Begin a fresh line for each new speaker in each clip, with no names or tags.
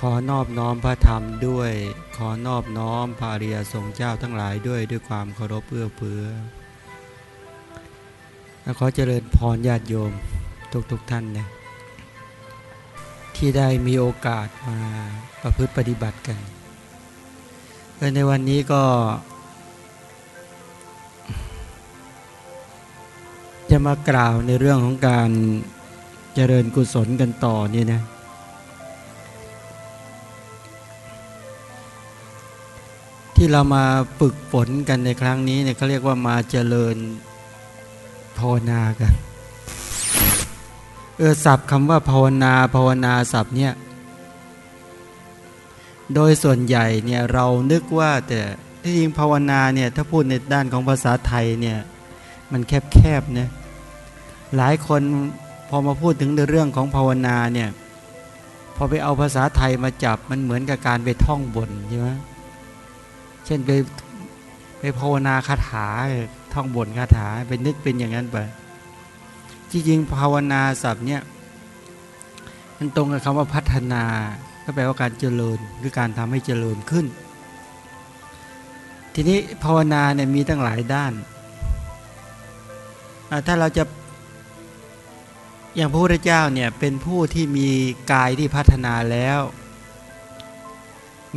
ขอนอบน้อมพระธรรมด้วย ขอนอบน้อมพระอริยสงเจ้าทั้งหลายด้วยด้วยความเคารพเอื้อเฟื้อและขอเจริญพรญาติโยมทุกๆทท่านนะที่ได้มีโอกาสมาประพฤติปฏิบัติกันในวันนี้ก็ จะมากล่าวในเรื่องของการเจริญกุศลกันต่อนี่นะ ที่เรามาฝึกฝนกันในครั้งนี้เนี่ยเขาเรียกว่ามาเจริญภาวนากันเออศัพท์คำว่าภาวนาภาวนาศัพท์เนี่ยโดยส่วนใหญ่เนี่ยเรานึกว่าแต่ที่จริงภาวนาเนี่ยถ้าพูดในด้านของภาษาไทยเนี่ยมันแคบๆนะหลายคนพอมาพูดถึงในเรื่องของภาวนาเนี่ยพอไปเอาภาษาไทยมาจับมันเหมือนกับการไปท่องบนใช่ไหม เช่นไปไปภาวนาคาถาท่องบนคาถาไปนึกเป็นอย่างนั้นไปจริงๆภาวนาศัพท์เนี่ยมันตรงกับคำว่าพัฒนา ก็แปลว่าการเจริญคือการทำให้เจริญขึ้น ทีนี้ภาวนาเนี่ยมีตั้งหลายด้าน ถ้าเราจะอย่างพระพุทธเจ้าเนี่ยเป็นผู้ที่มีกายที่พัฒนาแล้ว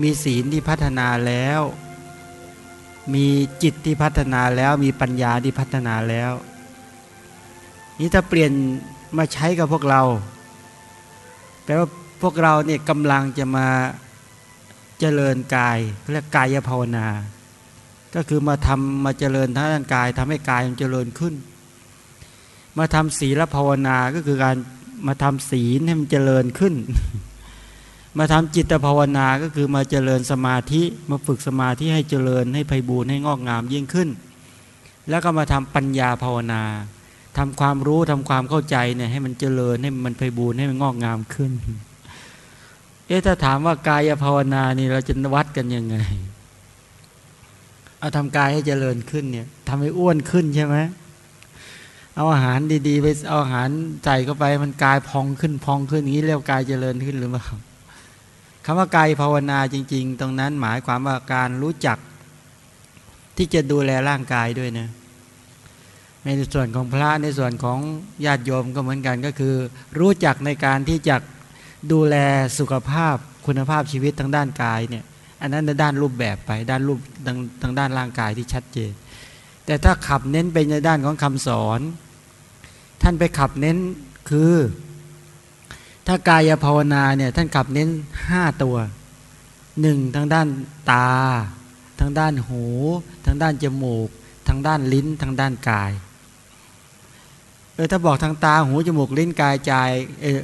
มีศีลที่พัฒนาแล้ว มีจิตที่พัฒนาแล้วมีปัญญาที่พัฒนาแล้ว นี่ถ้าเปลี่ยนมาใช้กับพวกเรา แปลว่าพวกเราเนี่ยกำลังจะมาเจริญกายเรียกกายภาวนา ก็คือมาทำมาเจริญทางด้านกายทำให้กายมันเจริญขึ้น มาทำศีลภาวนาก็คือการมาทำศีลให้มันเจริญขึ้น มาทำจิตภาวนาก็คือมาเจริญสมาธิมาฝึกสมาธิให้เจริญให้ไพบูรณ์ให้งอกงามยิ่งขึ้น แล้วก็มาทำปัญญาภาวนาทำความรู้ทำความเข้าใจเนี่ยให้มันเจริญให้มันไพบูรณ์ให้มันงอกงามขึ้น เอ๊ะถ้าถามว่ากายภาวนานี่เราจะวัดกันยังไงเอาทำกายให้เจริญขึ้นเนี่ยทำให้อ้วนขึ้นใช่ไหมเอาอาหารดีๆ ไปเอาอาหารใส่เข้าไปมันกายพองขึ้นพองขึ้นอย่างนี้เรียกกายเจริญขึ้นหรือเปล่า คำว่ากายภาวนาจริง ๆ ตรงนั้นหมายความว่าการรู้จักที่จะดูแลร่างกายด้วยนะในส่วนของพระในส่วนของญาติโยมก็เหมือนกันก็คือ รู้จักในการที่จะดูแลสุขภาพคุณภาพชีวิตทางด้านกายเนี่ยอันนั้นในด้านรูปแบบไปด้านรูปทางทางด้านร่างกายที่ชัดเจน แต่ถ้าขับเน้นไปในด้านของคำสอน ท่านไปขับเน้นคือ ถ้ากายภาวนาเนี่ยท่านขับเน้นห้าตัวหนึ่งทางด้านตา ทางด้านหู ทางด้านจมูก ทางด้านลิ้น ทางด้านกายเออถ้าบอกทางตาหูจมูกลิ้นกายใจเออ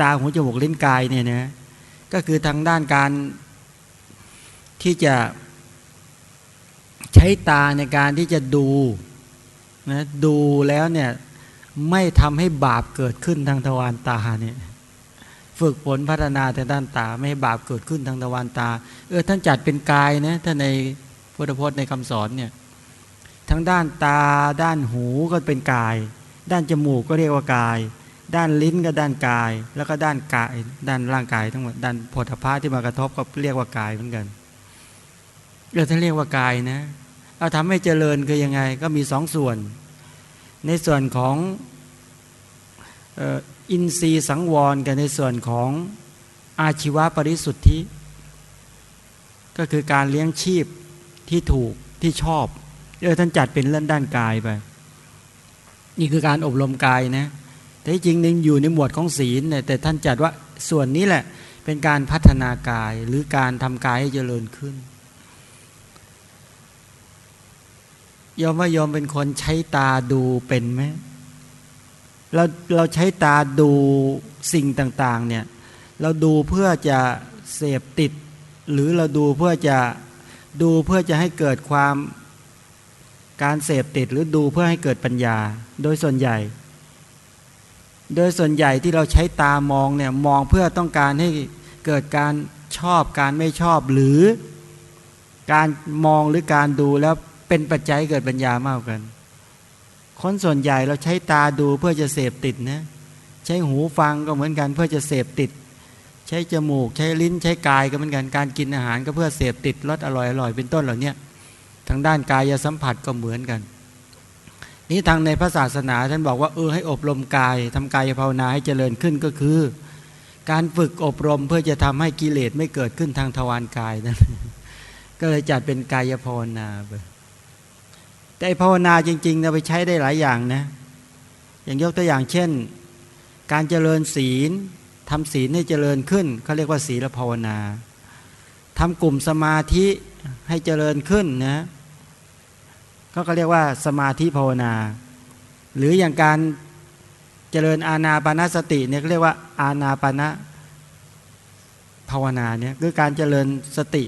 ตาหูจมูกลิ้นกายเนี่ยนะก็คือทางด้านการที่จะใช้ตาในการที่จะดูนะดูแล้วเนี่ยไม่ทำให้บาปเกิดขึ้นทางทวารตาเนี่ย ฝึกฝนพัฒนาทางด้านตา ไม่ให้บาปเกิดขึ้นทางทวารตา เออท่านจัดเป็นกายนะท่านในพุทธพจน์ในคำสอนเนี่ยทั้งด้านตาด้านหูก็เป็นกาย ด้านจมูกก็เรียกว่ากาย ด้านลิ้นก็ด้านกาย แล้วก็ด้านกายด้านร่างกายทั้งหมดด้านโพธภาที่มากระทบก็เรียกว่ากายเหมือนกันเออท่านเรียกว่ากายนะเอาทำให้เจริญคือยังไงก็มีสองส่วน ในส่วนของ อินทรีย์สังวรกันในส่วนของอาชีวะปริสุทธิ ก็คือการเลี้ยงชีพที่ถูกที่ชอบเออท่านจัดเป็นเรื่องด้านกายไป นี่คือการอบรมกายนะ แต่จริงนึงอยู่ในหมวดของศีลเนี่ยแต่ท่านจัดว่าส่วนนี้แหละเป็นการพัฒนากายหรือการทำกายให้เจริญขึ้นยอมว่ายอมเป็นคนใช้ตาดูเป็นไหม เราเราใช้ตาดูสิ่งต่างๆเนี่ยเราดูเพื่อจะเสพติด หรือเราดูเพื่อจะดูเพื่อจะให้เกิดความการเสพติดหรือดูเพื่อให้เกิดปัญญา โดยส่วนใหญ่ โดยส่วนใหญ่ที่เราใช้ตามองเนี่ยมองเพื่อต้องการให้เกิดการชอบการไม่ชอบหรือการมองหรือการดูแล้วเป็นปัจจัยเกิดปัญญามากกัน คนส่วนใหญ่เราใช้ตาดูเพื่อจะเสพติดนะใช้หูฟังก็เหมือนกันเพื่อจะเสพติด ใช้จมูกใช้ลิ้นใช้กายก็เหมือนกันการกินอาหารก็เพื่อเสพติดรสอร่อยอร่อยเป็นต้นเหล่านี้ทางด้านกายสัมผัสก็เหมือนกัน นี้ทางในพระศาสนาท่านบอกว่าเออให้อบรมกายทำกายภาวนาให้เจริญขึ้นก็คือ การฝึกอบรมเพื่อจะทำให้กิเลสไม่เกิดขึ้นทางทวารกายนั่นก็เลยจัดเป็นกายภาวนาไป แต่ภาวนาจริงๆเราไปใช้ได้หลายอย่างนะ อย่างยกตัวอย่างเช่น การเจริญศีลทำศีลให้เจริญขึ้นเขาเรียกว่าศีลภาวนาทำกลุ่มสมาธิให้เจริญขึ้นนะก็เขาเรียกว่าสมาธิภาวนา หรืออย่างการเจริญอาณาปณะสติเนี่ยเรียกว่าอาณาปณะภาวนาเนี่ยคือการเจริญสติ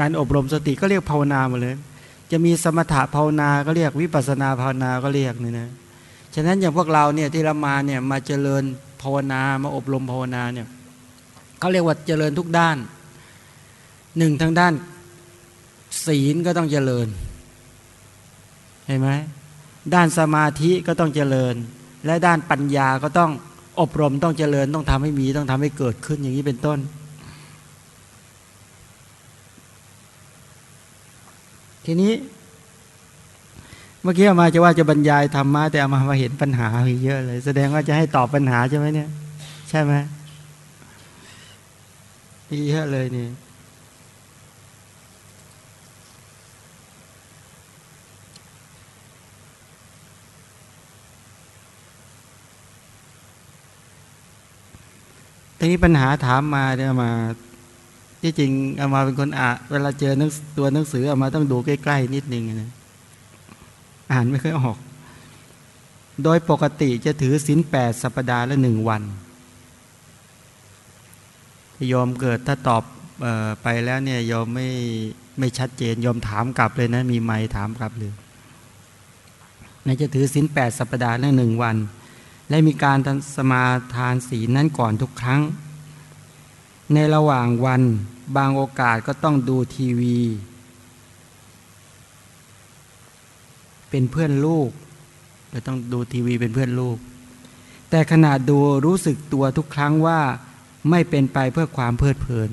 การอบรมสติก็เรียกภาวนาหมดเลย จะมีสมถะภาวนาก็เรียกวิปัสนาภาวนาก็เรียกนี่นะฉะนั้นอย่างพวกเราเนี่ยที่เรามาเนี่ยมาเจริญภาวนามาอบรมภาวนาเนี่ยเขาเรียกว่าเจริญทุกด้านหนึ่งทางด้านศีลก็ต้องเจริญเห็นไหมด้านสมาธิก็ต้องเจริญ และด้านปัญญาก็ต้องอบรมต้องเจริญต้องทำให้มีต้องทำให้เกิดขึ้นอย่างนี้เป็นต้น ทีนี้ เมื่อกี้มาจะว่าจะบรรยายธรรมะแต่เอามามาเห็นปัญหาเยอะเลย แสดงว่าจะให้ตอบปัญหาใช่ไหมเนี่ย ใช่ไหมเยอะเลยนี่ทีนี้ปัญหาถามมาเนี่ยมา ที่จริงเอามาเป็นคนอ่านเวลาเจอหนังตัวหนังสือเอามาต้องดูใกล้ๆนิดนึงนะอ่านไม่ค่อยออก โดยปกติจะถือศีลแปดสัปดาห์ละหนึ่งวันยอมเกิดถ้าตอบออไปแล้วเนี่ยยอมไม่ไม่ชัดเจนยอมถามกลับเลยนะ มีไม่ถามกลับเลยนจะถือศีลแปดสัปดาห์ละหนึ่งวัน และมีการสมาทานศีลนั้นก่อนทุกครั้ง ในระหว่างวัน บางโอกาสก็ต้องดูทีวี เป็นเพื่อนลูกเราต้องดูทีวีเป็นเพื่อนลูก แต่ขณะดูรู้สึกตัวทุกครั้งว่าไม่เป็นไปเพื่อความเพลิดเพลิน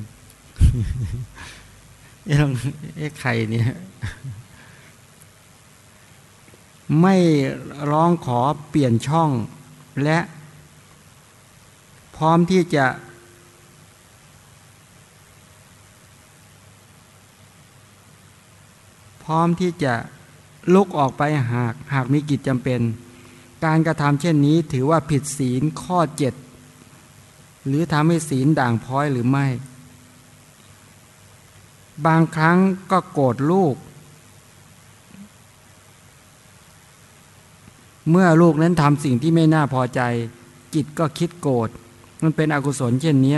เอ๊ะเอ๊ะใครเนี่ยไม่ร้องขอเปลี่ยนช่องและพร้อมที่จะ พร้อมที่จะลุกออกไปหากหากมีกิจจำเป็น การกระทำเช่นนี้ถือว่าผิดศีลข้อเจ็ดหรือทำให้ศีลด่างพ้อยหรือไม่ บางครั้งก็โกรธลูก เมื่อลูกนั้นทำสิ่งที่ไม่น่าพอใจ จิตก็คิดโกรธมันเป็นอกุศลเช่นนี้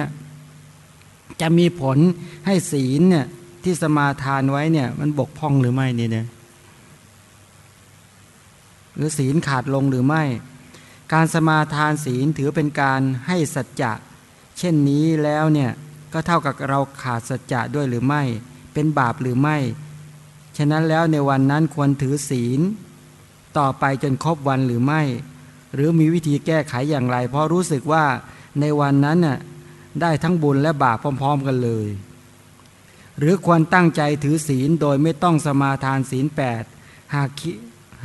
จะมีผลให้ศีลเนี่ย ที่สมาทานไว้เนี่ย มันบกพร่องหรือไม่เนี่ยหรือศีลขาดลงหรือไม่ การสมาทานศีลถือเป็นการให้สัจจะเช่นนี้แล้วเนี่ยก็เท่ากับเราขาดสัจจะด้วยหรือไม่ เป็นบาปหรือไม่ ฉะนั้นแล้วในวันนั้นควรถือศีล ต่อไปจนครบวันหรือไม่ หรือมีวิธีแก้ไขอย่างไร เพราะรู้สึกว่าในวันนั้นน่ะได้ทั้งบุญและบาปพร้อม ๆ กันเลย หรือควรตั้งใจถือศีลโดยไม่ต้องสมาทานศีลแปดหาก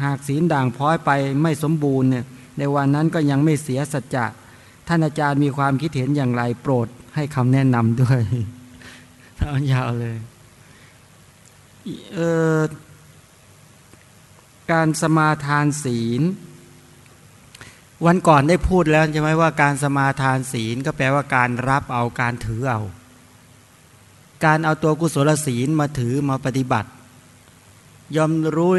หากศีลด่างพ้อยไปไม่สมบูรณ์เนี่ยในวันนั้นก็ยังไม่เสียสัจจะท่านอาจารย์มีความคิดเห็นอย่างไรโปรดให้คำแนะนำด้วยเอายาวเลยเออการสมาทานศีล วันก่อนได้พูดแล้วใช่ไหมว่าการสมาทานศีลก็แปลว่าการรับเอาการถือเอา การเอาตัวกุศลศีลมาถือมาปฏิบัติ ยอมรู้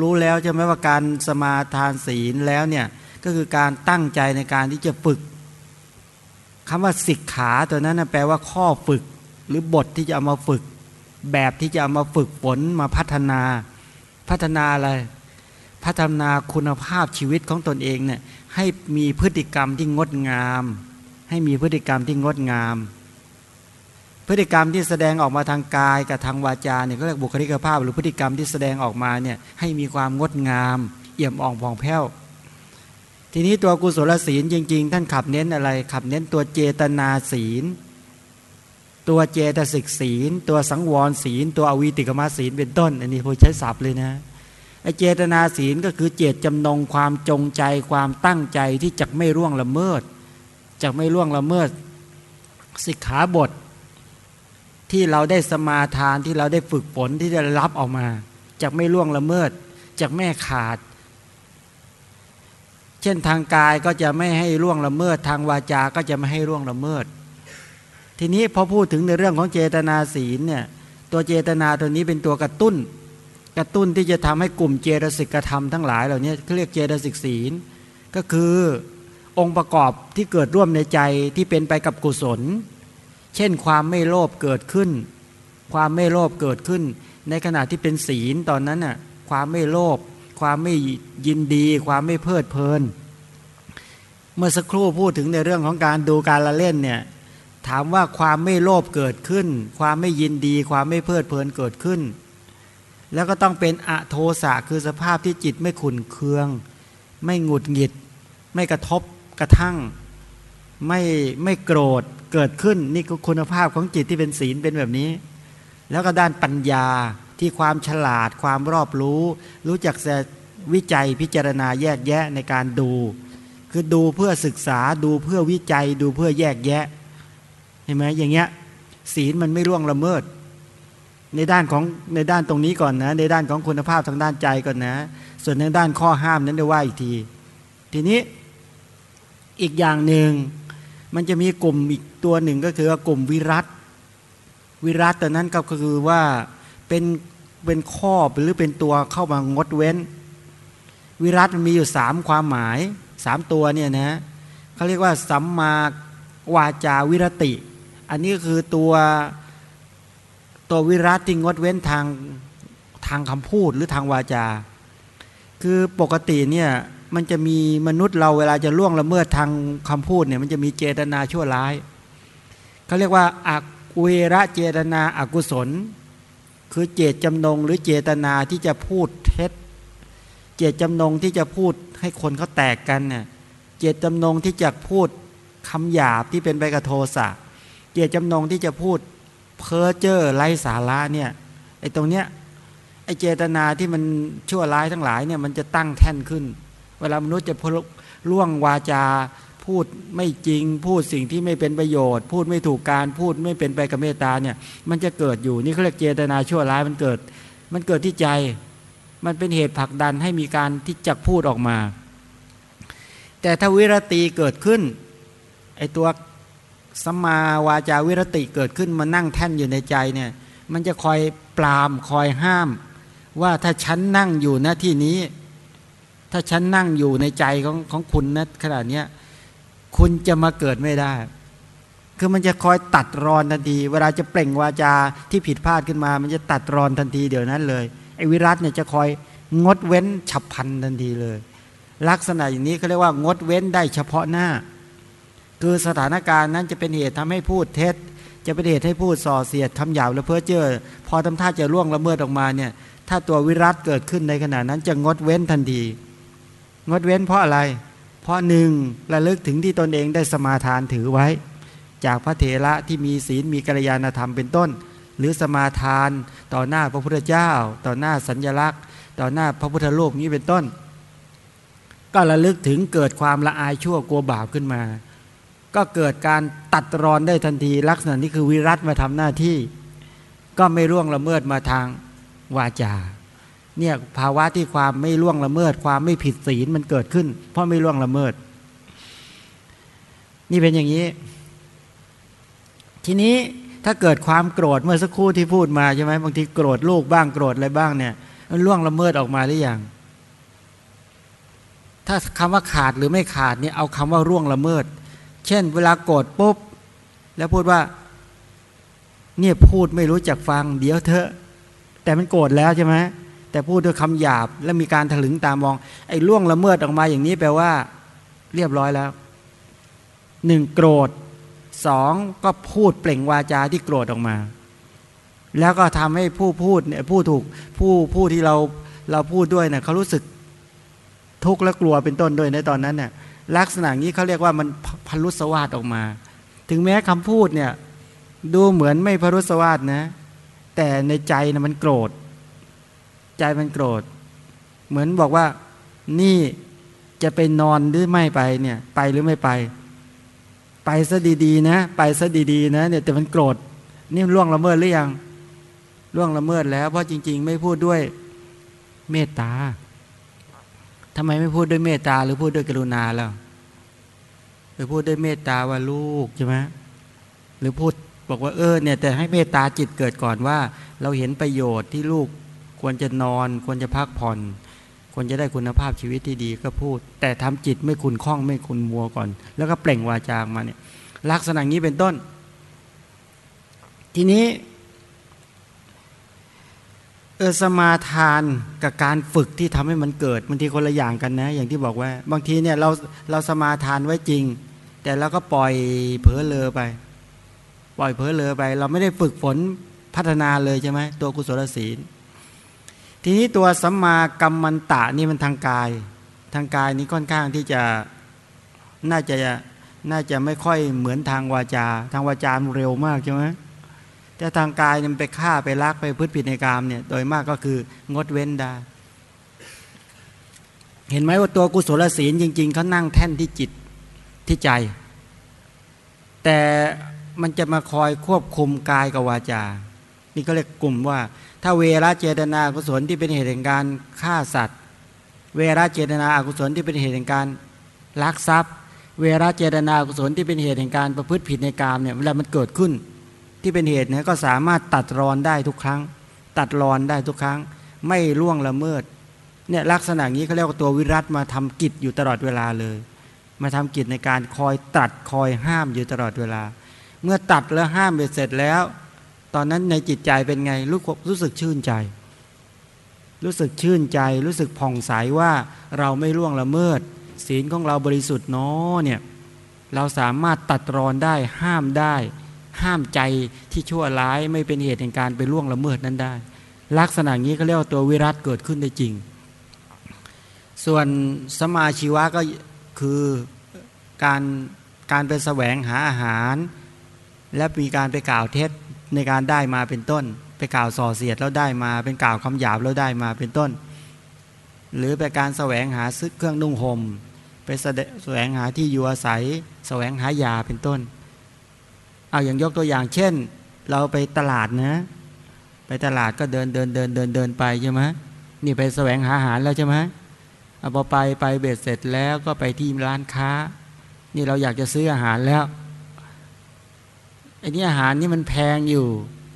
รู้แล้วใช่ไหมว่าการสมาทานศีลแล้วเนี่ยก็คือการตั้งใจในการที่จะฝึกคำว่าสิกขาตัวนั้นแปลว่าข้อฝึก หรือบทที่จะเอามาฝึก แบบที่จะเอามาฝึกฝนมาพัฒนา พัฒนาอะไรพัฒนาคุณภาพชีวิตของตนเองเนี่ยให้มีพฤติกรรมที่งดงาม ให้มีพฤติกรรมที่งดงาม พฤติกรรมที่แสดงออกมาทางกายกับทางวาจาเนี่ยก็เรียกบุคลิกภาพ หรือพฤติกรรมที่แสดงออกมาเนี่ยให้มีความงดงาม เอี่ยมอ่องผ่องแผ้ว ทีนี้ตัวกุศลศีลจริง ๆ ท่านขับเน้นอะไร ขับเน้นตัวเจตนาศีล ตัวเจตสิกศีล ตัวสังวรศีล ตัวอวิติกมาศีลเป็นต้น อันนี้ผมใช้ศัพท์เลยนะไอเจตนาศีลก็คือเจตจำนงความจงใจความตั้งใจที่จะไม่ร่วงละเมิดจะไม่ร่วงละเมิดสิกขาบท ที่เราได้สมาทานที่เราได้ฝึกฝนที่ได้รับออกมาจะไม่ล่วงละเมิดจะไม่ขาด เช่นทางกายก็จะไม่ให้ร่วงละเมิด ทางวาจาก็จะไม่ให้ร่วงละเมิด ทีนี้พอพูดถึงในเรื่องของเจตนาศีลเนี่ยตัวเจตนาตัวนี้เป็นตัวกระตุ้น กระตุ้นที่จะทำให้กลุ่มเจตสิกธรรมทั้งหลายเหล่านี้เขาเรียกเจตสิกศีล ก็คือองค์ประกอบที่เกิดร่วมในใจที่เป็นไปกับกุศล เช่นความไม่โลภเกิดขึ้น ความไม่โลภเกิดขึ้น ในขณะที่เป็นศีลตอนนั้นน่ะความไม่โลภความไม่ยินดี ความไม่เพลิดเพลิน เมื่อสักครู่พูดถึงในเรื่องของการดูการละเล่นเนี่ยถามว่าความไม่โลภเกิดขึ้น ความไม่ยินดี ความไม่เพลิดเพลินเกิดขึ้น แล้วก็ต้องเป็นอะโทสะคือสภาพที่จิตไม่ขุนเคือง ไม่หงุดหงิด ไม่กระทบกระทั่ง ไม่ไม่โกรธเกิดขึ้นนี่ก็คุณภาพของจิตที่เป็นศีลเป็นแบบนี้ แล้วก็ด้านปัญญาที่ความฉลาดความรอบรู้ รู้จักจะวิจัยพิจารณาแยกแยะในการดู คือดูเพื่อศึกษาดูเพื่อวิจัยดูเพื่อแยกแยะเห็นไหมอย่างเงี้ยศีลมันไม่ร่วงละเมิด ในด้านของในด้านตรงนี้ก่อนนะ ในด้านของคุณภาพทางด้านใจก่อนนะ ส่วนในด้านข้อห้ามนั้นได้ว่าอีกที ทีนี้อีกอย่างหนึ่ง มันจะมีกลุ่มอีกตัวหนึ่งก็คือกลุ่มวิรัตวิรัตแต่นั้นก็คือว่าเป็นเป็นข้อหรือเป็นตัวเข้ามางดเว้น วิรัตมันมีอยู่สามความหมายสามตัวเนี่ยนะเขาเรียกว่าสัมมาวาจาวิรติ อันนี้คือตัวตัววิรัตที่งดเว้นทางทางคำพูดหรือทางวาจา คือปกติเนี่ย มันจะมีมนุษย์เราเวลาจะล่วงละเมิดทางคำพูดเนี่ยมันจะมีเจตนาชั่วร้ายเขาเรียกว่าอักเวรเจตนาอากุศล คือเจตจำนงหรือเจตนาที่จะพูดเท็จ เจตจำนงที่จะพูดให้คนเขาแตกกันเนี่ยเจตจำนงที่จะพูดคำหยาบที่เป็นไปกับโทสะเจตจำนงที่จะพูดเพ้อเจ้อไร้สาระเนี่ยไอ้ตรงเนี้ยไอ้เจตนาที่มันชั่วร้ายทั้งหลายเนี่ยมันจะตั้งแท่นขึ้น เวลามนุษย์จะพล่วงวาจา พูดไม่จริง พูดสิ่งที่ไม่เป็นประโยชน์ พูดไม่ถูกการพูดไม่เป็นไปกับเมตตาเนี่ย มันจะเกิดอยู่นี่เขาเรียกเจตนาชั่วร้ายมันเกิด มันเกิดที่ใจ มันเป็นเหตุผลักดันให้มีการที่จะพูดออกมา แต่ถ้าวิรติเกิดขึ้นไอตัวสมาวาจาวิรติเกิดขึ้นมานั่งแท่นอยู่ในใจเนี่ย มันจะคอยปรามคอยห้าม ว่าถ้าฉันนั่งอยู่ณที่นี้ ถ้าฉันนั่งอยู่ในใจของของคุณนะขนาดเนี้ยคุณจะมาเกิดไม่ได้ คือมันจะคอยตัดรอนทันที เวลาจะเปล่งวาจาที่ผิดพลาดขึ้นมา มันจะตัดรอนทันทีเดี๋ยวนั้นเลยไอ้วิรัตเนี่ยจะคอยงดเว้นฉับพันทันทีเลย ลักษณะอย่างนี้เขาเรียกว่างดเว้นได้เฉพาะหน้า คือสถานการณ์นั้นจะเป็นเหตุทำให้พูดเท็จ จะเป็นเหตุให้พูดส่อเสียดคำหยาบและเพ้อเจ้อพอทำท่าจะล่วงละเมิดออกมาเนี่ยถ้าตัววิรัตเกิดขึ้นในขณะนั้นจะงดเว้นทันที งดเว้นเพราะอะไร เพราะหนึ่งระลึกถึงที่ตนเองได้สมาทานถือไว้ จากพระเถระที่มีศีลมีกัลยาณธรรมเป็นต้น หรือสมาทานต่อหน้าพระพุทธเจ้า ต่อหน้าสัญญลักษณ์ ต่อหน้าพระพุทธรูปนี้เป็นต้น ก็ระลึกถึงเกิดความละอายชั่วกลัวบาปขึ้นมา ก็เกิดการตัดรอนได้ทันทีลักษณะนี้คือวิรัตมาทำหน้าที่ ก็ไม่ร่วงละเมิดมาทางวาจา เนี่ยภาวะที่ความไม่ล่วงละเมิด ความไม่ผิดศีลมันเกิดขึ้น เพราะไม่ล่วงละเมิด นี่เป็นอย่างนี้ ทีนี้ถ้าเกิดความโกรธเมื่อสักครู่ที่พูดมาใช่ไหมบางทีโกรธลูกบ้างโกรธอะไรบ้างเนี่ยมันล่วงละเมิดออกมาหรือยังถ้าคำว่าขาดหรือไม่ขาดเนี่ยเอาคำว่าร่วงละเมิด เช่น เวลาโกรธปุ๊บแล้วพูดว่า เนี่ยพูดไม่รู้จักฟัง เดี๋ยวเถอแต่มันโกรธแล้วใช่ไหม แต่พูดด้วยคำหยาบและมีการถลึงตามอง ไอ้ล่วงละเมิดออกมาอย่างนี้แปลว่า เรียบร้อยแล้วหนึ่งโกรธสองก็พูดเปล่งวาจาที่โกรธออกมา แล้วก็ทำให้ผู้พูดเนี่ยผู้ถูกผู้ผู้ที่เราเราพูดด้วยเนี่ยเขารู้สึกทุกข์และกลัวเป็นต้นด้วยในตอนนั้นเนี่ยลักษณะนี้เขาเรียกว่ามันพัลุสวาดออกมา ถึงแม้คำพูดเนี่ยดูเหมือนไม่พรุสวาดนะ แต่ในใจนะมันโกรธ ใจมันโกรธ เหมือนบอกว่า นี่จะไปนอนหรือไม่ไปเนี่ย ไปหรือไม่ไป ไปซะดีๆนะ ไปซะดีๆนะเนี่ยแต่มันโกรธนี่ล่วงละเมิดหรือยังล่วงละเมิดแล้ว เพราะจริง ๆ ไม่พูดด้วยเมตตาทำไมไม่พูดด้วยเมตตาหรือพูดด้วยกรุณาแล้วไปพูดด้วยเมตตาว่าลูกใช่ไหมหรือพูดบอกว่าเออเนี่ยแต่ให้เมตตาจิตเกิดก่อนว่า เราเห็นประโยชน์ที่ลูก ควรจะนอน ควรจะพักผ่อน ควรจะได้คุณภาพชีวิตที่ดีก็พูด แต่ทำจิตไม่คุณคล้องไม่คุณมัวก่อน แล้วก็เปล่งวาจามาเนี่ยลักษณะนี้เป็นต้น ทีนี้เออสมาทานกับการฝึกที่ทำให้มันเกิดบางทีคนละอย่างกันนะ อย่างที่บอกว่า บางทีเนี่ยเราเราสมาทานไว้จริง แต่เราก็ปล่อยเผลอเลอไป ปล่อยเผลอเลอไป เราไม่ได้ฝึกฝนพัฒนาเลยใช่ไหมตัวกุศลศีล ทีนี้ตัวสัมมากรรมันตะนี่มันทางกาย ทางกายนี้ค่อนข้างที่จะน่าจะน่าจะไม่ค่อยเหมือนทางวาจา ทางวาจาเร็วมากใช่ไหมแต่ทางกายมันไปฆ่าไปลักไปพืชผิดในกามเนี่ยโดยมากก็คืองดเว้นได้ เห็นไหมว่าตัวกุศลศีลจริง ๆเขานั่งแท่นที่จิตที่ใจ แต่มันจะมาคอยควบคุมกายกับวาจา นี่ก็เรียกกลุ่มว่า ถ้าเวรเจตนากุศลที่เป็นเหตุแห่งการฆ่าสัตว์ เวรเจตนาอกุศลที่เป็นเหตุแห่งการลักทรัพย์ เวรเจตนากุศลที่เป็นเหตุแห่งการประพฤติผิดในกามเนี่ยเวลามันเกิดขึ้น ที่เป็นเหตุเนี่ยก็สามารถตัดรอนได้ทุกครั้ง ตัดรอนได้ทุกครั้ง ไม่ล่วงละเมิดเนี่ยลักษณะนี้เขาเรียกว่าตัววิรัตมาทำกิจอยู่ตลอดเวลาเลย มาทำกิจในการคอยตัดคอยห้ามอยู่ตลอดเวลา เมื่อตัดแล้วห้ามเสร็จแล้ว ตอนนั้นในจิตใจเป็นไงรู้รู้สึกชื่นใจ รู้สึกชื่นใจ รู้สึกผ่องใสว่าเราไม่ล่วงละเมิด ศีลของเราบริสุทธิ์เนาะเนี่ยเราสามารถตัดรอนได้ห้ามได้ ห้ามใจที่ชั่วร้ายไม่เป็นเหตุแห่งการไปล่วงละเมิดนั้นได้ ลักษณะนี้เขาเรียกว่าตัววิรัตเกิดขึ้นได้จริง ส่วนสมาชีวะก็คือการการไปแสวงหาอาหาร และมีการไปกล่าวเท็จ ในการได้มาเป็นต้น ไปกล่าวส่อเสียดแล้วได้มา เป็นกล่าวคำหยาบแล้วได้มาเป็นต้น หรือไปการแสวงหาซึกเครื่องนุ่งหม่มไปแสวงหาที่อยู่อาศัย แสวงหายาเป็นต้น เอาอย่างยกตัวอย่างเช่น เราไปตลาดนะ ไปตลาดก็เดินเดินเดินเดินเดินไปใช่ไหมนี่ไปแสวงหาอาหารแล้วใช่ไหมเอาพอไปไปเบ็ดเสร็จแล้วก็ไปที่ร้านค้า นี่เราอยากจะซื้ออาหารแล้ว ไอ้นี่อาหารนี่มันแพงอยู่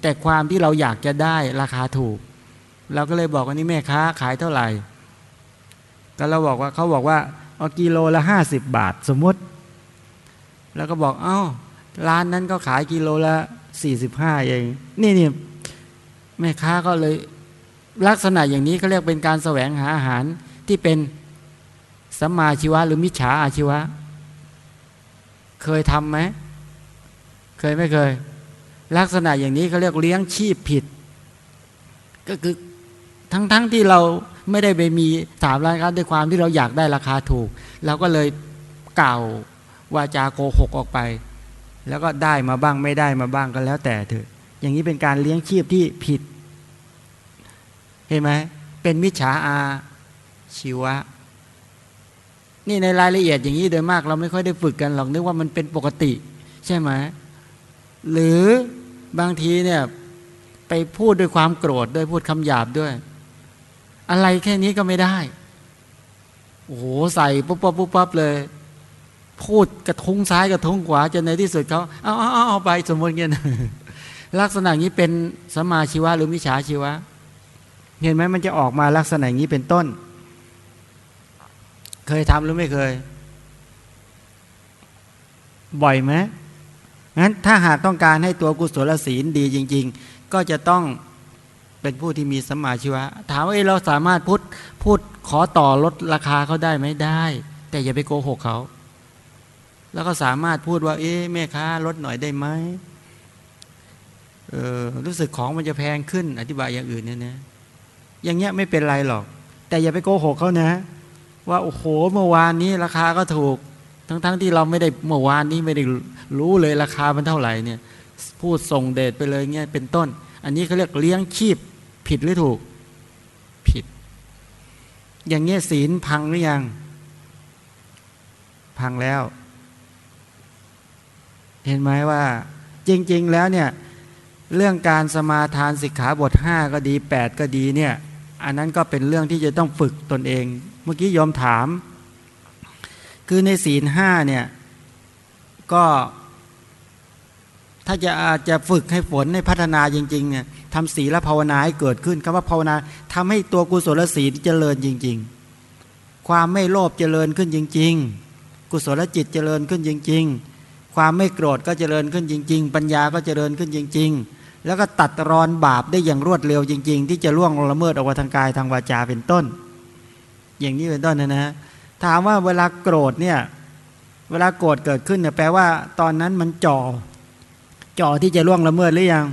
แต่ความที่เราอยากจะได้ราคาถูก เราก็เลยบอกว่านี่แม่ค้าขายเท่าไหร่ก็เราบอกว่าเขาบอกว่าเอากิโลละห้าสิบบาทสมมติ แล้วก็บอกเอา้าร้านนั้นก็ขายกิโลละสี่สิบห้าเองนี่นี่แม่ค้าก็เลยลักษณะอย่างนี้เขาเรียกเป็นการแสวงหาอาหารที่เป็นสัมมาชีวะหรือมิจฉาอาชีวะ เคยทำไหม เคยไม่เคย ลักษณะอย่างนี้เขาเรียกเลี้ยงชีพผิด ก็คือทั้งๆทที่เราไม่ได้ไปมีสามร้านค้าด้วยความที่เราอยากได้ราคาถูกเราก็เลยกล่าววาจาโกหกออกไป แล้วก็ได้มาบ้างไม่ได้มาบ้างก็แล้วแต่เถอะอย่างนี้เป็นการเลี้ยงชีพที่ผิด เห็นไหมเป็นมิจฉาอาชีวะ นี่ในรายละเอียดอย่างนี้โดยมากเราไม่ค่อยได้ฝึกกันหรอกนึกว่ามันเป็นปกติ ใช่ไหม หรือบางทีเนี่ยไปพูดด้วยความโกรธด้วยพูดคำหยาบด้วย อะไรแค่นี้ก็ไม่ได้ โอ้โหใส่ปุ๊บปั๊บปุ๊บปั๊บเลย พูดกระทุ้งซ้ายกระทุ้งขวาจนในที่สุดเขาเอาเอาเอาเอาไปสมมติเงี้ยลักษณะนี้เป็นสมาชีวะหรือมิจฉาชีวะ เห็นไหมมันจะออกมาลักษณะนี้เป็นต้น เคยทำหรือไม่เคย บ่อยไหม งั้นถ้าหากต้องการให้ตัวกุศลศีลดีจริง ๆ ก็จะต้องเป็นผู้ที่มีสมมาชีวะ ถามว่าเราสามารถพูดพูดขอต่อลดราคาเขาได้ไหมได้ แต่อย่าไปโกหกเขา แล้วก็สามารถพูดว่า เอ๊ะแม่ค้าลดหน่อยได้ไหมเออรู้สึกของมันจะแพงขึ้น อธิบายอย่างอื่นเนี่ยนะอย่างเงี้ยไม่เป็นไรหรอก แต่อย่าไปโกหกเขานะ ว่าโอ้โหเมื่อวานนี้ราคาก็ถูก ทั้งๆทที่เราไม่ได้เมื่อวานนี้ไม่ได้รู้เลยราคามันเท่าไหร่เนี่ยพูดส่งเดชไปเลยเงี้ยเป็นต้น อันนี้เขาเรียกเลี้ยงชีพผิดหรือถูกผิด อย่างเงี้ยศีลพังหรือยัง พังแล้ว เห็นไหมว่า จริง ๆ แล้วเนี่ยเรื่องการสมาทานสิกขาบทห้าก็ดีแปดก็ดีเนี่ย อันนั้นก็เป็นเรื่องที่จะต้องฝึกตนเอง เมื่อกี้ยอมถาม คือในศีลห้าเนี่ยก็ถ้าจะอาจจะฝึกให้ฝนให้พัฒนาจริงๆเนี่ยทำศีละภาวนาให้เกิดขึ้นคำว่าภาวนาทำให้ตัวกุศลศีลเจริญจริง ๆ ความไม่โลภเจริญขึ้นจริง ๆ กุศลจิตเจริญขึ้นจริง ๆ ความไม่โกรธก็เจริญขึ้นจริง ๆ ปัญญาก็เจริญขึ้นจริง ๆ แล้วก็ตัดรอนบาปได้อย่างรวดเร็วจริง ๆ ที่จะล่วงละเมิดออกมาทางกายทางวาจาเป็นต้น อย่างนี้เป็นต้นนะนะ ถามว่าเวลาโกรธเนี่ยเวลาโกรธเกิดขึ้นเนี่ยแปลว่า ตอนนั้นมันจ่อจ่อที่จะล่วงละเมิดหรือยัง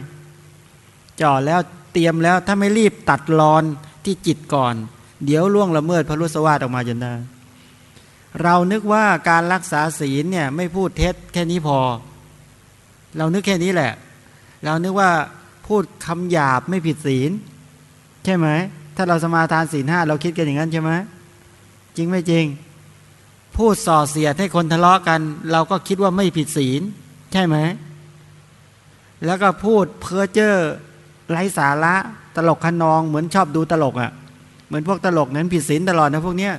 จ่อแล้วเตรียมแล้วถ้าไม่รีบตัดรอนที่จิตก่อน เดี๋ยวล่วงละเมิดพระรุสวาสออกมาจนได้เรานึกว่าการรักษาศีลเนี่ยไม่พูดเท็จแค่นี้พอ เรานึกแค่นี้แหละ เรานึกว่าพูดคำหยาบไม่ผิดศีล ใช่ไหมถ้าเราสมาทานศีลห้าเราคิดกันอย่างนั้นใช่ไหม จริงไม่จริง พูดส่อเสียดให้คนทะเลาะกัน เราก็คิดว่าไม่ผิดศีล ใช่ไหม แล้วก็พูดเพ้อเจ้อไร้สาระตลกขนอง เหมือนชอบดูตลกอะ่ะ เหมือนพวกตลกนั้นผิดศีลตลอดนะพวกเนี้ย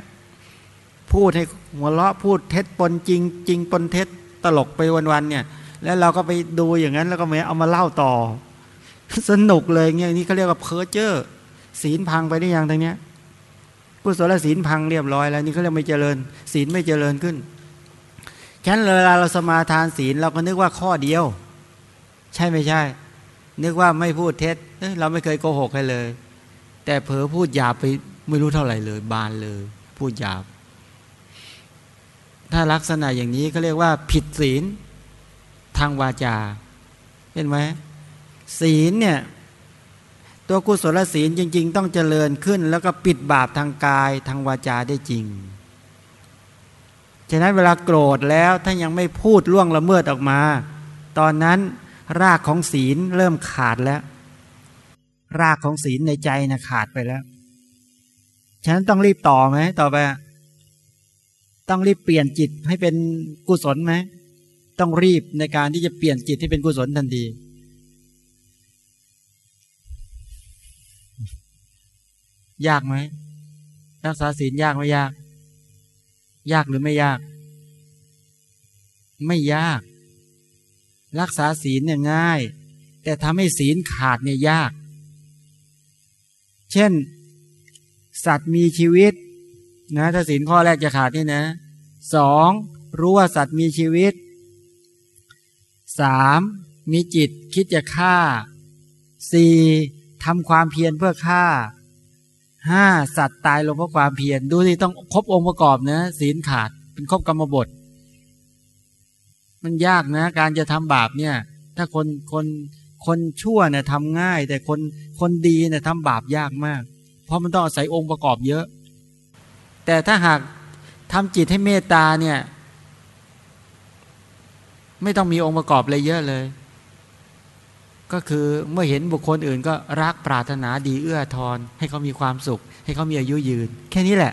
พูดให้หัวเราะพูดเท็จปนจริง จริงปนเท็จตลกไปวันๆเนี่ยแล้วเราก็ไปดูอย่างนั้นแล้วก็ม่เอามาเล่าต่อ สนุกเลยเงี้ยนี่เขาเรียกว่าเพ้อเจ้อศีลพังไปได้ยังตรงเนี้ย กุศลศีลพังเรียบร้อยแล้วนี่เขาเรียกไม่เจริญ ศีลไม่เจริญขึ้นฉะนั้นเวลาเราสมาทานศีลเราก็นึกว่าข้อเดียว ใช่ไม่ใช่ นึกว่าไม่พูดเท็จเเราไม่เคยโกหกใครเลย แต่เผลอพูดหยาบไปไม่รู้เท่าไหร่เลย บานเลย พูดหยาบ ถ้าลักษณะอย่างนี้เขาเรียกว่า ผิดศีลทางวาจา เห็นไหมศีลเนี่ย ตัวกุศลศีลจริง ๆ ต้องเจริญขึ้น แล้วก็ปิดบาปทางกายทางวาจาได้จริง ฉะนั้นเวลาโกรธแล้วถ้ายังไม่พูดล่วงละเมิดออกมา ตอนนั้นรากของศีลเริ่มขาดแล้ว รากของศีลในใจนะขาดไปแล้ว ฉะนั้นต้องรีบต่อไหมต่อไป ต้องรีบเปลี่ยนจิตให้เป็นกุศลไหมต้องรีบในการที่จะเปลี่ยนจิตให้เป็นกุศลทันที ยากไหมรักษาศีลยากไม่ยาก ยากหรือไม่ยาก ไม่ยาก รักษาศีลเนี่ยง่าย แต่ทำให้ศีลขาดเนี่ยยาก เช่น สัตว์มีชีวิตนะถ้าศีลข้อแรกจะขาดนี่นะสองรู้ว่าสัตว์มีชีวิตสามมีจิตคิดจะฆ่าสี่ทำความเพียรเพื่อฆ่า ห้าสัตว์ตายลงเพราะความเพียรดูสิต้องครบองค์ประกอบนะศีลขาดเป็นครบกรรมบท มันยากนะ การจะทำบาปเนี่ย ถ้าคนคนคนชั่วเนี่ยทำง่าย แต่คนคนดีเนี่ยทำบาปยากมาก เพราะมันต้องอาศัยองค์ประกอบเยอะ แต่ถ้าหากทำจิตให้เมตตาเนี่ย ไม่ต้องมีองค์ประกอบอะไรเยอะเลย ก็คือเมื่อเห็นบุคคลอื่นก็รักปรารถนาดีเอื้อทอนให้เขามีความสุข ให้เขามีอายุยืน แค่นี้แหละ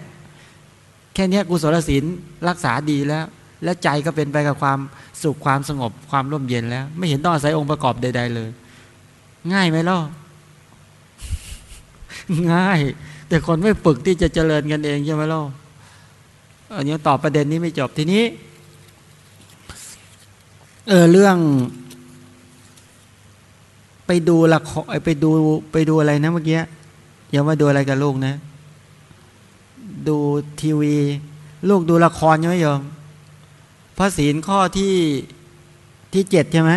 แค่นี้กุศลศีลรักษาดีแล้ว และใจก็เป็นไปกับความสุขความสงบความร่มเย็นแล้ว ไม่เห็นต้องอาศัยองค์ประกอบใด ๆ เลย ง่ายไหมล่ะง่าย แต่คนไม่ฝึกที่จะเจริญกันเองใช่ไหมล่ะอันนี้ตอบประเด็นนี้ไม่จบทีนี้เออเรื่อง ไปดูละครไปดูไปดูอะไรนะเมื่อกี้อย่ามาดูอะไรกับลูกนะ ดูทีวี ลูกดูละครใช่ไหมโยมพระศีลข้อที่ที่เจ็ดใช่ไหม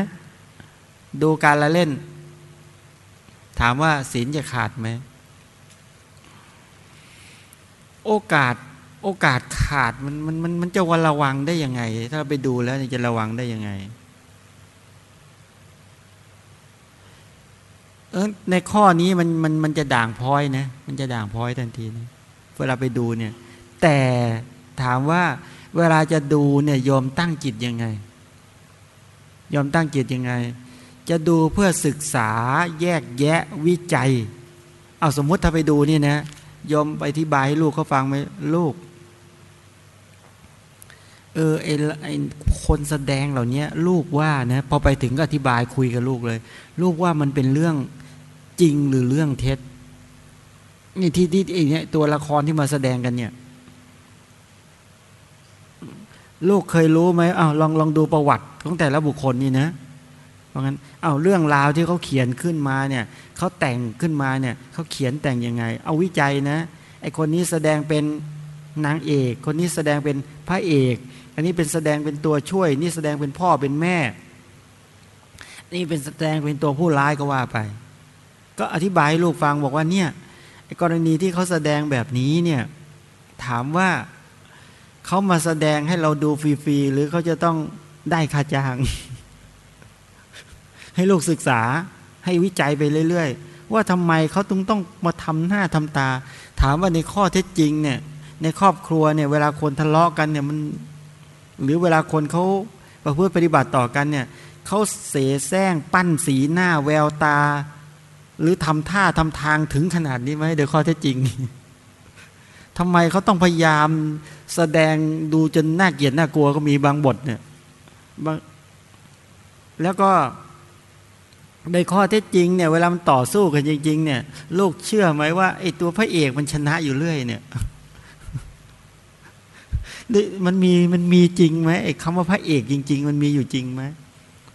ดูการละเล่น ถามว่าศีลจะขาดไหม โอกาสโอกาสขาดมันมันมันมันจะวันระวังได้ยังไง ถ้าเราไปดูแล้วจะระวังได้ยังไง เออในข้อนี้มันมันมันจะด่างพ้อยนะมันจะด่างพ้อยทันทีนะเวลาไปดูเนี่ย แต่ถามว่าเวลาจะดูเนี่ยยอมตั้งจิตยังไง ยอมตั้งจิตยังไง จะดูเพื่อศึกษาแยกแยะวิจัย เอาสมมติถ้าไปดูนี่นะยอมไปอธิบายให้ลูกเขาฟังไหมลูก เออไอไอคนแสดงเหล่านี้ลูกว่านะพอไปถึงก็อธิบายคุยกับลูกเลย ลูกว่ามันเป็นเรื่อง จริงหรือเรื่องเท็จนี่ที่ที่ไอเนี่ยตัวละครที่มาแสดงกันเนี่ย ลูกเคยรู้ไหมอ้าวลองลองดูประวัติของแต่ละบุคคลนี่นะเพราะงั้นเอาเรื่องราวที่เขาเขียนขึ้นมาเนี่ยเขาแต่งขึ้นมาเนี่ยเขาเขียนแต่งยังไง เอาวิจัยนะไอคนนี้แสดงเป็นนางเอก คนนี้แสดงเป็นพระเอก อันนี้เป็นแสดงเป็นตัวช่วย นี่แสดงเป็นพ่อเป็นแม่ นี่เป็นแสดงเป็นตัวผู้ร้ายก็ว่าไป ก็อธิบายให้ลูกฟังบอกว่าเนี่ยกรณีที่เขาแสดงแบบนี้เนี่ยถามว่าเขามาแสดงให้เราดูฟรีๆหรือเขาจะต้องได้ค่าจ้าง ให้ลูกศึกษาให้วิจัยไปเรื่อยๆ ว่าทำไมเขาต้องต้องมาทำหน้าทำตา ถามว่าในข้อเท็จจริงเนี่ย ในครอบครัวเนี่ย เวลาคนทะเลาะกันเนี่ยมัน หรือเวลาคนเขาประพฤติปฏิบัติต่อกันเนี่ยเขาเสแสร้งปั้นสีหน้าแววตา หรือทำท่าทำทางถึงขนาดนี้ไหมโดยข้อเท็จจริงทำไมเขาต้องพยายามแสดงดูจนน่าเกลียดน่ากลัวก็มีบางบทเนี่ยบางแล้วก็ในข้อเท็จจริงเนี่ยเวลามันต่อสู้กันจริง ๆ เนี่ยลูกเชื่อไหมว่าไอ้ตัวพระเอกมันชนะอยู่เรื่อยเนี่ยมันมีมันมีจริงไหมไอ้คำว่าพระเอกจริง ๆ มันมีอยู่จริงไหม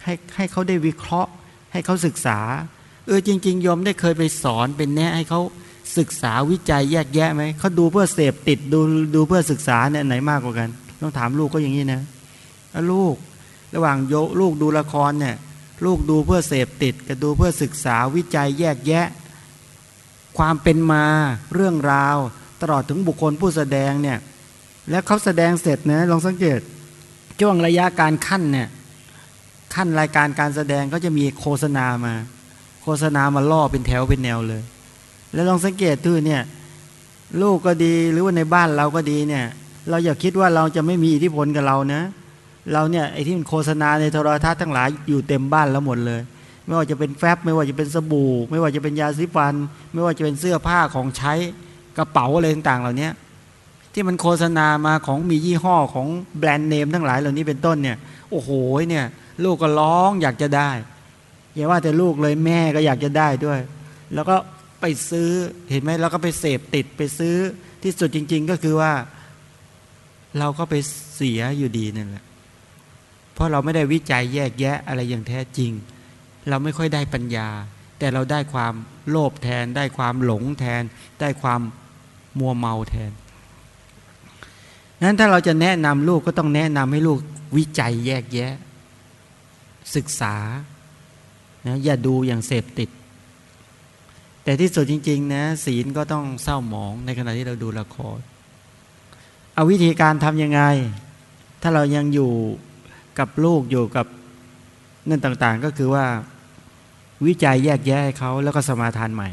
ให้ให้เขาได้วิเคราะห์ ให้เขาศึกษา ออจริงๆยมได้เคยไปสอนเป็นแนะให้เขาศึกษาวิจัยแยกแยะไหมเขาดูเพื่อเสพติดดูดูเพื่อศึกษาเนี่ยไหนมากกว่ากันต้องถามลูกก็อย่างนี้นะลูกระหว่างโยลูกดูละครเนี่ยลูกดูเพื่อเสพติดกับดูเพื่อศึกษาวิจัยแยกแยะ ความเป็นมาเรื่องราว ตลอดถึงบุคคลผู้แสดงเนี่ยแล้วเขาแสดงเสร็จนะลองสังเกตช่วงระยะการขั้นเนี่ยขั้นรายการการแสดงก็จะมีโฆษณามา โฆษณามาล่อเป็นแถวเป็นแนวเลย แล้วลองสังเกตดูเนี่ย ลูกก็ดีหรือว่าในบ้านเราก็ดีเนี่ย เราอย่าคิดว่าเราจะไม่มีอิทธิพลกับเรานะเราเนี่ยไอ้ที่มันโฆษณาในโทรทัศน์ทั้งหลายอยู่เต็มบ้านแล้วหมดเลย ไม่ว่าจะเป็นแฟบไม่ว่าจะเป็นสบู่ ไม่ว่าจะเป็นยาสีฟัน ไม่ว่าจะเป็นเสื้อผ้าของใช้กระเป๋าอะไรต่างๆ เหล่านี้ที่มันโฆษณามาของมียี่ห้อของแบรนด์เนมทั้งหลายเหล่านี้เป็นต้นเนี่ย โอ้โหเนี่ย ลูกก็ร้องอยากจะได้ อย่าว่าแต่ลูกเลยแม่ก็อยากจะได้ด้วย แล้วก็ไปซื้อเห็นไหมแล้วก็ไปเสพติดไปซื้อที่สุดจริง ๆ ก็คือว่า เราก็ไปเสียอยู่ดีนั่นแหละเพราะเราไม่ได้วิจัยแยกแยะอะไรอย่างแท้จริง เราไม่ค่อยได้ปัญญา แต่เราได้ความโลภแทน ได้ความหลงแทน ได้ความมัวเมาแทนนั้นถ้าเราจะแนะนำลูกก็ต้องแนะนำให้ลูกวิจัยแยกแยะ ศึกษา นะอย่าดูอย่างเสพติด แต่ที่สุดจริง ๆ นะ ศีลก็ต้องเศร้าหมองในขณะที่เราดูละคร เอาวิธีการทำยังไง ถ้าเรายังอยู่กับลูกอยู่กับนั่นต่างๆ ก็คือว่าวิจัยแยกแยะให้เขาแล้วก็สมาทานใหม่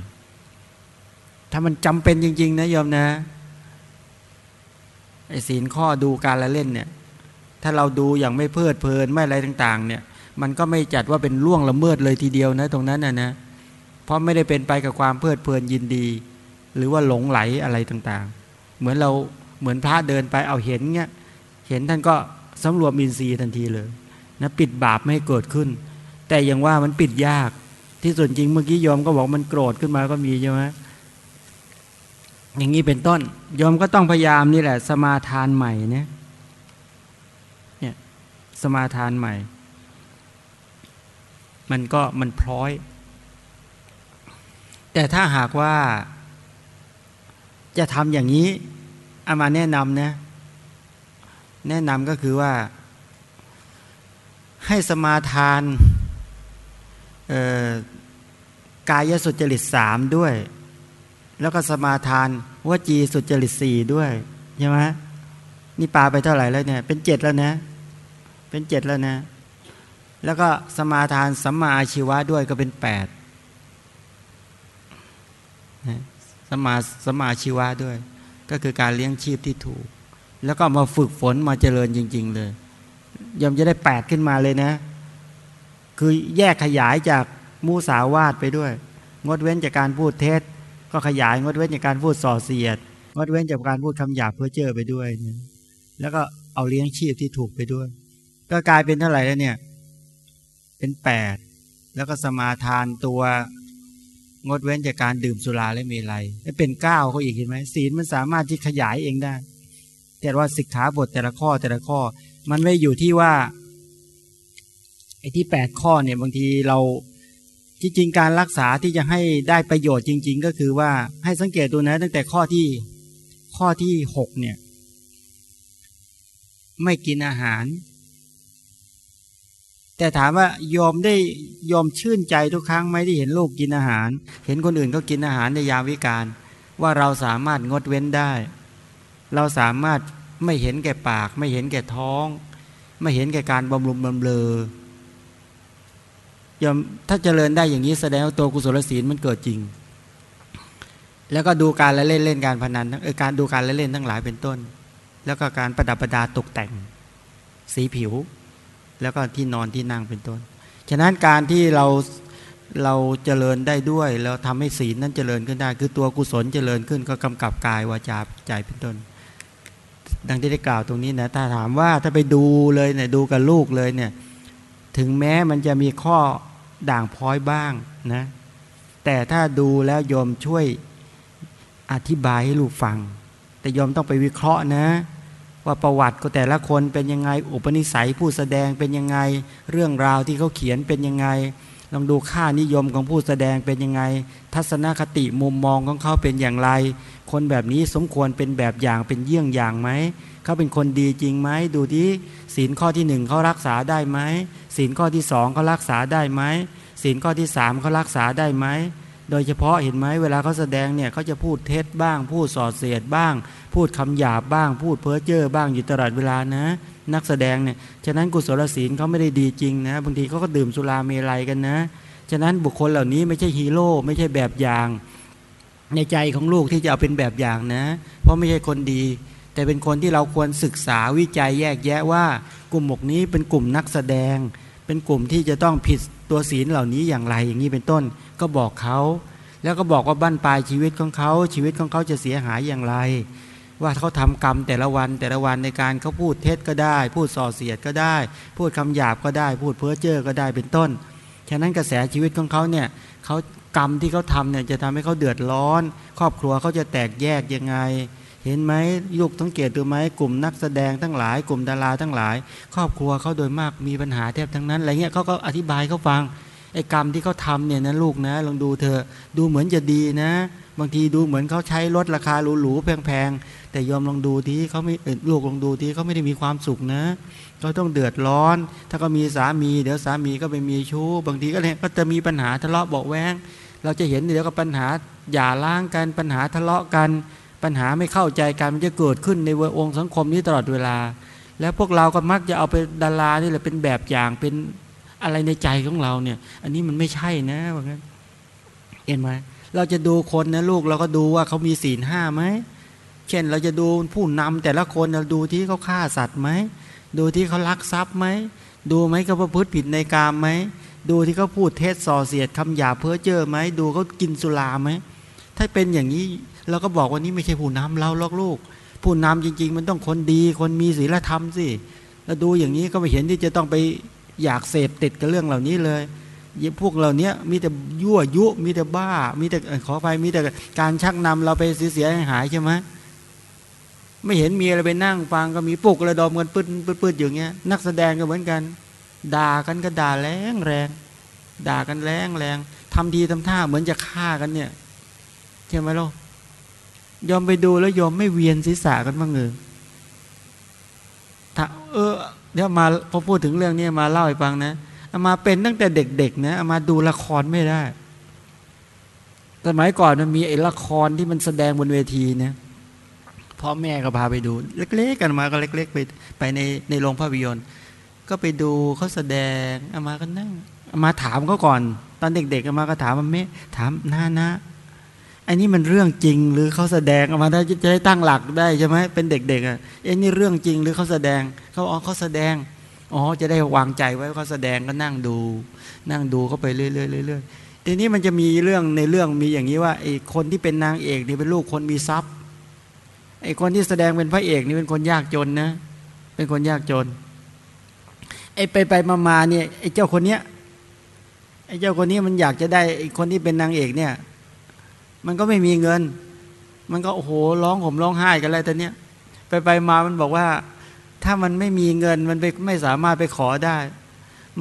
ถ้ามันจำเป็นจริง ๆ นะโยมนะไอ้ศีลข้อดูการละเล่นเนี่ย ถ้าเราดูอย่างไม่เพลิดเพลินไม่อะไรต่าง ๆ เนี่ย มันก็ไม่จัดว่าเป็นล่วงละเมิดเลยทีเดียวนะ ตรงนั้นนะนะเพราะไม่ได้เป็นไปกับความเพลิดเพลินยินดี หรือว่าหลงไหลอะไรต่างๆ เหมือนเราเหมือนพระเดินไปเอาเห็นเงี้ยเห็นท่านก็สำรวมอินทรีย์ทันทีเลยนะปิดบาปไม่ให้เกิดขึ้น แต่อย่างว่ามันปิดยาก ที่ส่วนจริงเมื่อกี้ยอมก็บอกมันโกรธขึ้นมาก็มีใช่ไหมอย่างนี้เป็นต้นยอมก็ต้องพยายามนี่แหละ สมาทานใหม่เนี่ยเนี่ยสมาทานใหม่ มันก็มันพร้อย แต่ถ้าหากว่าจะทำอย่างนี้เอามาแนะนำนะ แนะนำก็คือว่า ให้สมาทานกายสุจริตสามด้วย แล้วก็สมาทานวจีสุจริตสี่ด้วยใช่ไหมนี่ปลาไปเท่าไหร่แล้วเนี่ย เป็นเจ็ดแล้วนะ เป็นเจ็ดแล้วนะ แล้วก็สมาทานสัมมาอาชีวะด้วยก็เป็นแปดสมาสมาชีวะด้วย ก็คือการเลี้ยงชีพที่ถูก แล้วก็มาฝึกฝนมาเจริญจริง ๆ เลยยอมจะได้แปดขึ้นมาเลยนะ คือแยกขยายจากมูสาวาดไปด้วย งดเว้นจากการพูดเท็จก็ขยายงดเว้นจากการพูดส่อเสียด งดเว้นจากการพูดคำหยาบเพื่อเจอไปด้วย แล้วก็เอาเลี้ยงชีพที่ถูกไปด้วย ก็กลายเป็นเท่าไหร่แล้วเนี่ย เป็นแปดแล้วก็สมาทานตัวงดเว้นจากการดื่มสุราและเมลัยเป็นเก้าเขาอีกเห็นไหมศีลมันสามารถที่ขยายเองได้ แต่ว่าสิกขาบทแต่ละข้อแต่ละข้อ มันไม่อยู่ที่ว่าไอ้ที่แปดข้อเนี่ยบางทีเราจริงๆการรักษาที่จะให้ได้ประโยชน์จริง ๆ ก็คือว่าให้สังเกตดูนะ ตั้งแต่ข้อที่ข้อที่หกเนี่ย ไม่กินอาหาร แต่ถามว่ายอมได้ยอมชื่นใจทุกครั้งไหมที่เห็นลูกกินอาหาร เห็นคนอื่นก็กินอาหารในยามวิการ ว่าเราสามารถงดเว้นได้ เราสามารถไม่เห็นแก่ปาก ไม่เห็นแก่ท้อง ไม่เห็นแก่การบำรุงบำเรอยอมถ้าเจริญได้อย่างนี้แสดงว่าตัวกุศลศีลมันเกิดจริง แล้วก็ดูการละเล่นเล่นการพนันเออการดูการละเล่นทั้งหลายเป็นต้น แล้วก็การประดับประดาตกแต่ง สีผิว แล้วก็ที่นอนที่นั่งเป็นต้น ฉะนั้นการที่เราเราเจริญได้ด้วยแล้วทำให้ศีลนั้นเจริญขึ้นได้ คือตัวกุศลเจริญขึ้นก็กำกับกายวาจาใจเป็นต้น ดังที่ได้กล่าวตรงนี้นะถ้าถามว่าถ้าไปดูเลยเนี่ยดูกับลูกเลยเนี่ย ถึงแม้มันจะมีข้อด่างพ้อยบ้างนะแต่ถ้าดูแล้วยอมช่วยอธิบายให้ลูกฟัง แต่ยอมต้องไปวิเคราะห์นะ ว่าประวัติก็แต่ละคนเป็นยังไง อุปนิสัยผู้แสดงเป็นยังไง เรื่องราวที่เขาเขียนเป็นยังไง ลองดูค่านิยมของผู้แสดงเป็นยังไง ทัศนคติมุมมองของเขาเป็นอย่างไร คนแบบนี้สมควรเป็นแบบอย่างเป็นเยี่ยงอย่างไหมเขาเป็นคนดีจริงไหมดูที่ศีลข้อที่หนึ่งเขารักษาได้ไหมศีลข้อที่สองเขารักษาได้ไหมศีลข้อที่สามเขารักษาได้ไหม โดยเฉพาะเห็นไหมเวลาเขาแสดงเนี่ยเขาจะพูดเท็จบ้าง พูดส่อเสียดบ้าง พูดคำหยาบบ้าง พูดเพ้อเจ้อบ้างอยู่ตลอดเวลานะ นักแสดงเนี่ยฉะนั้นกุศลศีลเขาไม่ได้ดีจริงนะบางทีเขาก็ดื่มสุราเมลัยกันนะ ฉะนั้นบุคคลเหล่านี้ไม่ใช่ฮีโร่ไม่ใช่แบบอย่าง ในใจของลูกที่จะเอาเป็นแบบอย่างนะ เพราะไม่ใช่คนดี แต่เป็นคนที่เราควรศึกษาวิจัยแยกแยะว่า กลุ่มหมกนี้เป็นกลุ่มนักแสดง เป็นกลุ่มที่จะต้องผิด ตัวศีลเหล่านี้อย่างไรอย่างนี้เป็นต้น ก็บอกเขาแล้วก็บอกว่าบั้นปลายชีวิตของเขา ชีวิตของเขาจะเสียหายอย่างไร ว่าเขาทำกรรมแต่ละวันแต่ละวันในการเขาพูดเท็จก็ได้ พูดส่อเสียดก็ได้ พูดคำหยาบก็ได้ พูดเพ้อเจ้อก็ได้เป็นต้นฉะนั้นกระแสชีวิตของเขาเนี่ยเขากรรมที่เขาทำเนี่ยจะทำให้เขาเดือดร้อน ครอบครัวเขาจะแตกแยกยังไง เห็นไหมลูกสังเกตดูไหมกลุ่มนักแสดงทั้งหลาย กลุ่มดาราทั้งหลาย ครอบครัวเขาโดยมากมีปัญหาแทบทั้งนั้นอะไรเงี้ยเขาก็อธิบายเขาฟังไอ้กรรมที่เขาทาเนี่ยนะลูกนะลองดูเธอดูเหมือนจะดีนะ บางทีดูเหมือนเขาใช้รถราคาหรูๆแพงๆแต่ยอมลองดูทีเขาไม่ลูกลองดูทีเขาไม่ได้มีความสุขนะเขาต้องเดือดร้อน ถ้าก็มีสามี เดี๋ยวสามีก็ไปมีชู้ บางทีก็เลยก็จะมีปัญหาทะเลาะเบาแวงเราจะเห็นเดี๋ยวก็ปัญหาหย่าร้างกันปัญหาทะเลาะกัน ปัญหาไม่เข้าใจกันมันจะเกิดขึ้นในวงสังคมนี้ตลอดเวลา แล้วพวกเราก็มักจะเอาไปดารานี่แหละเป็นแบบอย่างเป็นอะไรในใจของเราเนี่ย อันนี้มันไม่ใช่นะว่างั้นเห็นไหมเราจะดูคนนะลูกเราก็ดูว่าเขามีศีลห้าไหมเช่นเราจะดูผู้นำแต่ละคนเราดูที่เขาฆ่าสัตว์ไหมดูที่เขาลักทรัพย์ไหมดูไหมเขาประพฤติผิดในกามไหมดูที่เขาพูดเท็จส่อเสียดคำหยาเพ้อเจ้อไหมดูเขากินสุราไหมถ้าเป็นอย่างนี้ เราก็บอกว่านี่ไม่ใช่ผู้นำเราลอกลูก ผู้นำจริง ๆ มันต้องคนดีคนมีศีลธรรมสิแล้วดูอย่างนี้ก็ไม่เห็นที่จะต้องไปอยากเสพติดกับเรื่องเหล่านี้เลยยพวกเหล่านี้มีแต่ยั่วยุ มีแต่บ้า มีแต่ขอไปมีแต่การชักนำเราไปเสียหายใช่ไหมไม่เห็นมีอะไรไปนั่งฟังก็มีปลุกระดมกันปื้ดปืดอย่างเงี้ย นักแสดงก็เหมือนกัน ด่ากันก็ด่าแรงแรงด่ากันแรงแรงทำทีทำท่าเหมือนจะฆ่ากันเนี่ยใช่ไหมล่ะ ยอมไปดูแล้วยอมไม่เวียนศีรษะกันบ้างเออถ้าเออเดี๋ยวมาพอพูดถึงเรื่องนี้มาเล่าให้ฟังนะอามาเป็นตั้งแต่เด็กๆนะอามาดูละครไม่ได้สมัยก่อนมันมีไอ้ละครที่มันแสดงบนเวทีเนี่ยพ่อแม่ก็พาไปดู เล็กๆกันมาก็เล็ก ๆ ไปไปในในโรงภาพยนตร์ ก็ไปดูเขาแสดงอามาก็นั่งอามาถามเขาก่อน ตอนเด็กๆอามาก็ถามมันไม่ถามน้านะ อันนี้มันเรื่องจริงหรือเขาแสดงอามาได้จะได้ตั้งหลักได้ใช่ไหมเป็นเด็กๆอะเอ้นี่เรื่องจริงหรือเขาแสดงเขาอ๋อเขาแสดงอ๋อจะได้วางใจไว้เขาแสดงก็นั่งดู นั่งดูเขาไปเรื่อยๆเรื่อยๆทีนี้มันจะมีเรื่องในเรื่องมีอย่างนี้ว่าไอ้คนที่เป็นนางเอกนี่เป็นลูกคนมีทรัพย์ไอ้คนที่แสดงเป็นพระเอกนี่เป็นคนยากจนนะ เป็นคนยากจนไอ้ไปไปมามาเนี่ยไอ้เจ้าคนเนี้ยไอ้เจ้าคนนี้มันอยากจะได้ไอ้คนที่เป็นนางเอกเนี่ย มันก็ไม่มีเงิน มันก็โอ้โหร้องผมร้องไห้กันอะไรตอนเนี้ยไปไปมามันบอกว่า ถ้ามันไม่มีเงินมันไปไม่สามารถไปขอได้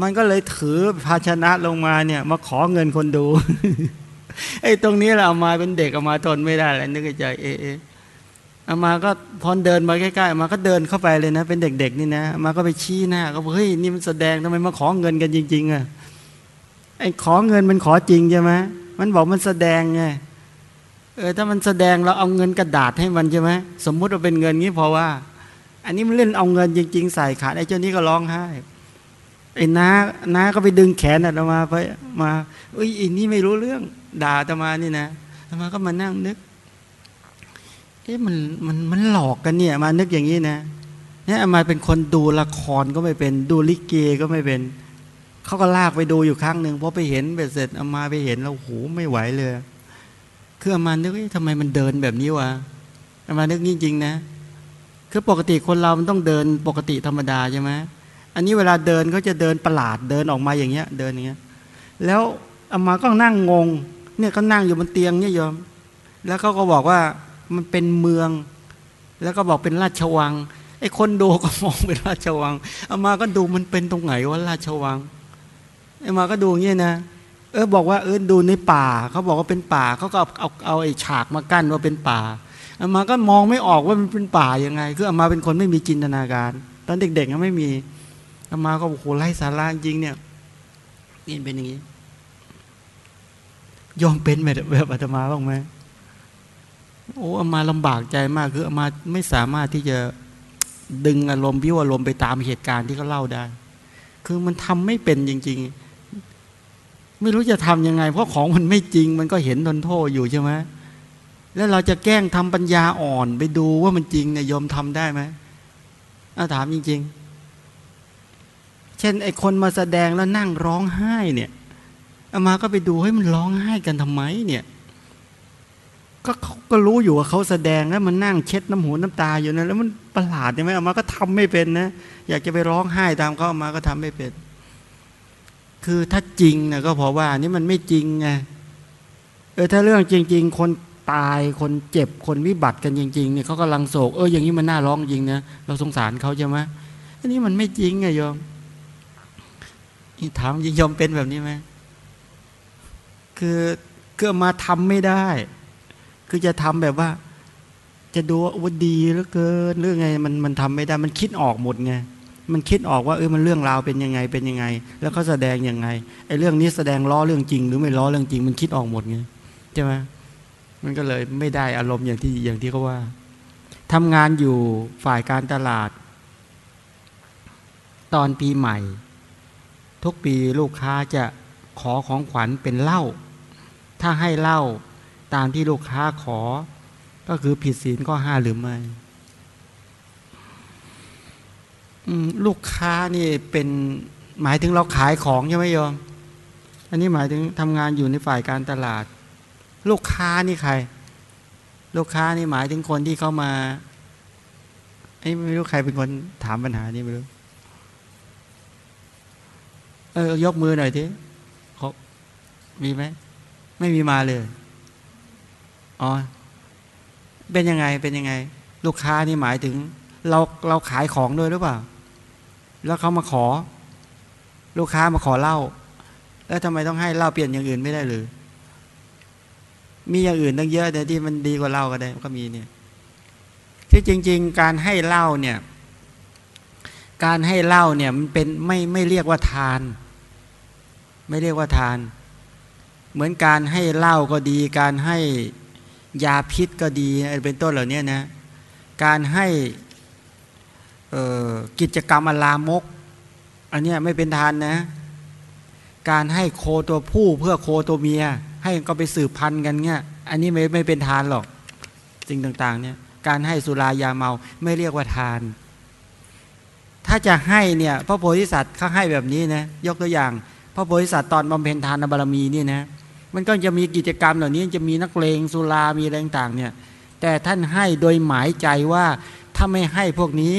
มันก็เลยถือภาชนะลงมาเนี่ย มาขอเงินคนดูไอ้ตรงนี้เราเอามาเป็นเด็กเอามาทนไม่ได้แล้วนึกใจเอเอเอามาก็พอเดินมาใกล้ๆมาก็เดินเข้าไปเลยนะ เป็นเด็กๆนี่นะมาก็ไปชี้หน้าก็บอกเฮ้ยนี่มันแสดงทำไมมาขอเงินกันจริง ๆอะไอ้ขอเงินมันขอจริงใช่ไหมมันบอกมันแสดงไง เออถ้ามันแสดงเราเอาเงินกระดาษให้มันใช่ไหมสมมุติว่าเป็นเงินนี้เพราะว่า อันนี้มันเล่นเอาเงินจริง ๆ ใส่ขาไอ้เจ้านี้ก็ร้องไห้ไอ้น้าน้าก็ไปดึงแขนอาตมาไปมาเอ้ยอันนี้ไม่รู้เรื่อง ด่าอาตมานี่นะอาตมาก็มานั่งนึกเอ๊ะมันมันมันหลอกกันเนี่ย มานึกอย่างนี้นะเนี่ยอามาเป็นคนดูละครก็ไม่เป็น ดูลิเกก็ไม่เป็นเขาก็ลากไปดูอยู่ครั้งหนึ่งพอไปเห็นเบ็ดเสร็จอามาไปเห็นแล้วโหไม่ไหวเลย คืออามานึกทำไมมันเดินแบบนี้วะอามานึกจริงๆนะ คือปกติคนเรามันต้องเดินปกติธรรมดาใช่ไหมอันนี้เวลาเดินเขาจะเดินประหลาดเดินออกมาอย่างเงี้ย เดินอย่างเงี้ย แล้วอามาก็นั่งงง เนี่ยก็นั่งอยู่บนเตียงเนี่ยโยม แล้วเขาก็บอกว่ามันเป็นเมือง แล้วก็บอกเป็นราชวังไอ้คนดูก็มองเป็นราชวังอามาก็ดูมันเป็นตรงไหนว่าราชวังไอ้มาก็ดูอย่างเงี้ยนะ ออบอกว่าเออดูในป่าเขาบอกว่าเป็นป่าเขาก็เอาเอาเอาไอ้ฉากมากั้นว่าเป็นป่าอามาก็มองไม่ออกว่ามันเป็นป่ายังไง คืออามาเป็นคนไม่มีจินตนาการ ตอนเด็กๆก็ไม่มีอามาก็โอ้โหไร้สาระจริงเนี่ยนี่เป็นอย่างนี้ ยอมเป็นแบบแบบอาตมาบ้างไหมโอ้อามาลำบากใจมากคืออามาไม่สามารถที่จะดึงอารมณ์พิวอารมณ์ไปตามเหตุการณ์ที่เขาเล่าได้ คือมันทำไม่เป็นจริง ๆ ไม่รู้จะทํำยังไง เพราะของมันไม่จริง มันก็เห็นทนโทษอยู่ใช่ไหมแล้วเราจะแกล้งทำปัญญาอ่อนไปดูว่ามันจริงเนี่ยยอมทำได้ไหมอาถามจริง ๆ เช่น ไอ้คนมาแสดงแล้วนั่งร้องไห้เนี่ยอามาก็ไปดูให้มันร้องไห้กันทำไมเนี่ย ก็ก็รู้อยู่ว่าเขาแสดงแล้วมันนั่งเช็ดน้ำหูน้ำตาอยู่นะแล้วมันประหลาดใช่ไหมอามาก็ทำไม่เป็นนะ อยากจะไปร้องไห้ตามเขาอามาก็ทำไม่เป็น คือถ้าจริงนะก็เพราะว่านี่มันไม่จริงไงเออถ้าเรื่องจริง ๆ คนตายคนเจ็บคนวิบัติกันจริงๆเนี่ยเขากำลังโศกเอออย่างนี้มันน่าร้องจริงนะเราสงสารเขาใช่ไหมอันนี้มันไม่จริงไงโยมถามยิงยอมเป็นแบบนี้ไหมคือคือมาทำไม่ได้ คือจะทำแบบว่า จะดูว่าดีเหลือเกินหรือไง มันมันทำไม่ได้ มันคิดออกหมดไง มันคิดออกว่าเออมันเรื่องราวเป็นยังไงเป็นยังไง แล้วเขาแสดงยังไงไอ้เรื่องนี้แสดงล้อเรื่องจริง หรือไม่ล้อเรื่องจริง มันคิดออกหมดไงใช่ไหมมันก็เลยไม่ได้อารมณ์อย่างที่อย่างที่เขาว่าทำงานอยู่ฝ่ายการตลาด ตอนปีใหม่ ทุกปีลูกค้าจะขอของขวัญเป็นเหล้าถ้าให้เหล้าตามที่ลูกค้าขอ ก็คือผิดศีลข้อห้าหรือไม่ ลูกค้านี่เป็นหมายถึงเราขายของใช่ไหมโยม อันนี้หมายถึงทำงานอยู่ในฝ่ายการตลาด ลูกค้านี่ใคร ลูกค้านี่หมายถึงคนที่เข้ามาไอ้ไม่รู้ใครเป็นคนถามปัญหานี้ไม่รู้ เออยกมือหน่อยทีเขามีไหม ไม่มีมาเลย อ๋อ เป็นยังไง เป็นยังไง ลูกค้านี่หมายถึง เราเราขายของด้วยหรือเปล่า แล้วเขามาขอ ลูกค้ามาขอเหล้าแล้วทำไมต้องให้เหล้าเปลี่ยนอย่างอื่นไม่ได้หรือ มีอย่างอื่นตั้งเยอะแต่ที่มันดีกว่าเหล้าก็ได้ก็มีเนี่ยที่จริง ๆ การให้เหล้าเนี่ย การให้เหล้าเนี่ยมันเป็นไม่ไม่เรียกว่าทาน ไม่เรียกว่าทาน เหมือนการให้เหล้าก็ดี การให้ยาพิษก็ดีเป็นต้นเหล่านี้นะ การให้ กิจกรรมอลามก อันนี้ไม่เป็นทานนะ การให้โคตัวผู้เพื่อโคตัวเมีย ให้ก็ไปสืบพันธุ์กันเงี้ยอันนี้ไม่ไม่เป็นทานหรอกสิ่งต่างๆเนี่ยการให้สุรายาเมาไม่เรียกว่าทาน ถ้าจะให้เนี่ยพระโพธิสัตว์เขาให้แบบนี้นะยกตัวอย่าง พระโพธิสัตว์ตอนบำเพ็ญทานบารมีนี่นะมันก็จะมีกิจกรรมเหล่านี้จะมีนักเลงสุรามีอะไรต่างๆเนี่ยแต่ท่านให้โดยหมายใจว่าถ้าไม่ให้พวกนี้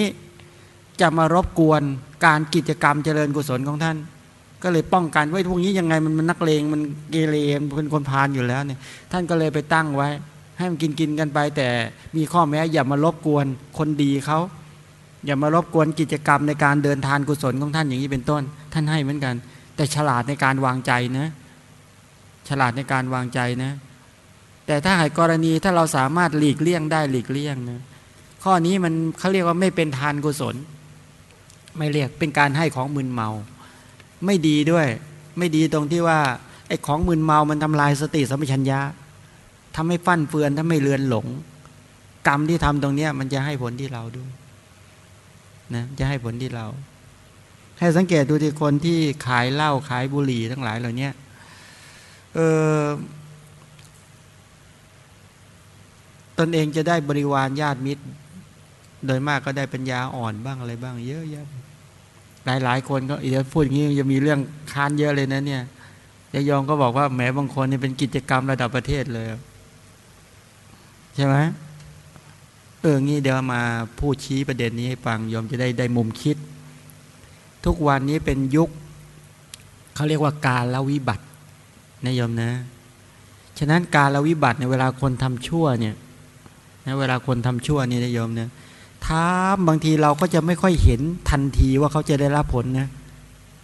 จะมารบกวนการกิจกรรมเจริญกุศลของท่าน ก็เลยป้องกันไว้พวกนี้ยังไงมันมันนักเลงมันเกเรเป็นคนพาลอยู่แล้วเนี่ยท่านก็เลยไปตั้งไว้ ให้มันกินกินกันไป แต่มีข้อแม้อย่ามารบกวนคนดีเขาอย่ามารบกวนกิจกรรมในการเดินทานกุศลของท่านอย่างนี้เป็นต้น ท่านให้เหมือนกัน แต่ฉลาดในการวางใจนะฉลาดในการวางใจนะ แต่ถ้าหากกรณีถ้าเราสามารถหลีกเลี่ยงได้หลีกเลี่ยงนะข้อนี้มันเขาเรียกว่าไม่เป็นทานกุศล ไม่เรียกเป็นการให้ของมึนเมา ไม่ดีด้วย ไม่ดีตรงที่ว่าไอ้ของมึนเมามันทำลายสติสัมปชัญญะทำให้ฟั่นเฟือนทำให้เลือนหลง กรรมที่ทำตรงเนี้ยมันจะให้ผลที่เราด้วยนะจะให้ผลที่เรา ให้สังเกตดูที่คนที่ขายเหล้าขายบุหรี่ทั้งหลายเหล่านี้เออตนเองจะได้บริวารญาติมิตร โดยมากก็ได้ปัญญาอ่อนบ้างอะไรบ้าง เยอะแยะ หลายหลายคนก็เดี๋ยวพูดอย่างนี้จะมีเรื่องค้านเยอะเลยนะเนี่ยยายองก็บอกว่าแหมบางคนนี่เป็นกิจกรรมระดับประเทศเลย ใช่ไหมเอองี้เดี๋ยวมาพูดชี้ประเด็นนี้ให้ฟังยอมจะได้ได้มุมคิด ทุกวันนี้เป็นยุคเขาเรียกว่าการละวิบัตินะยอมนะ ฉะนั้นการละวิบัติในเวลาคนทำชั่วเนี่ยนะเวลาคนทำชั่วนี่นะยอมเนะ ถ้าบางทีเราก็จะไม่ค่อยเห็นทันทีว่าเขาจะได้รับผลนะ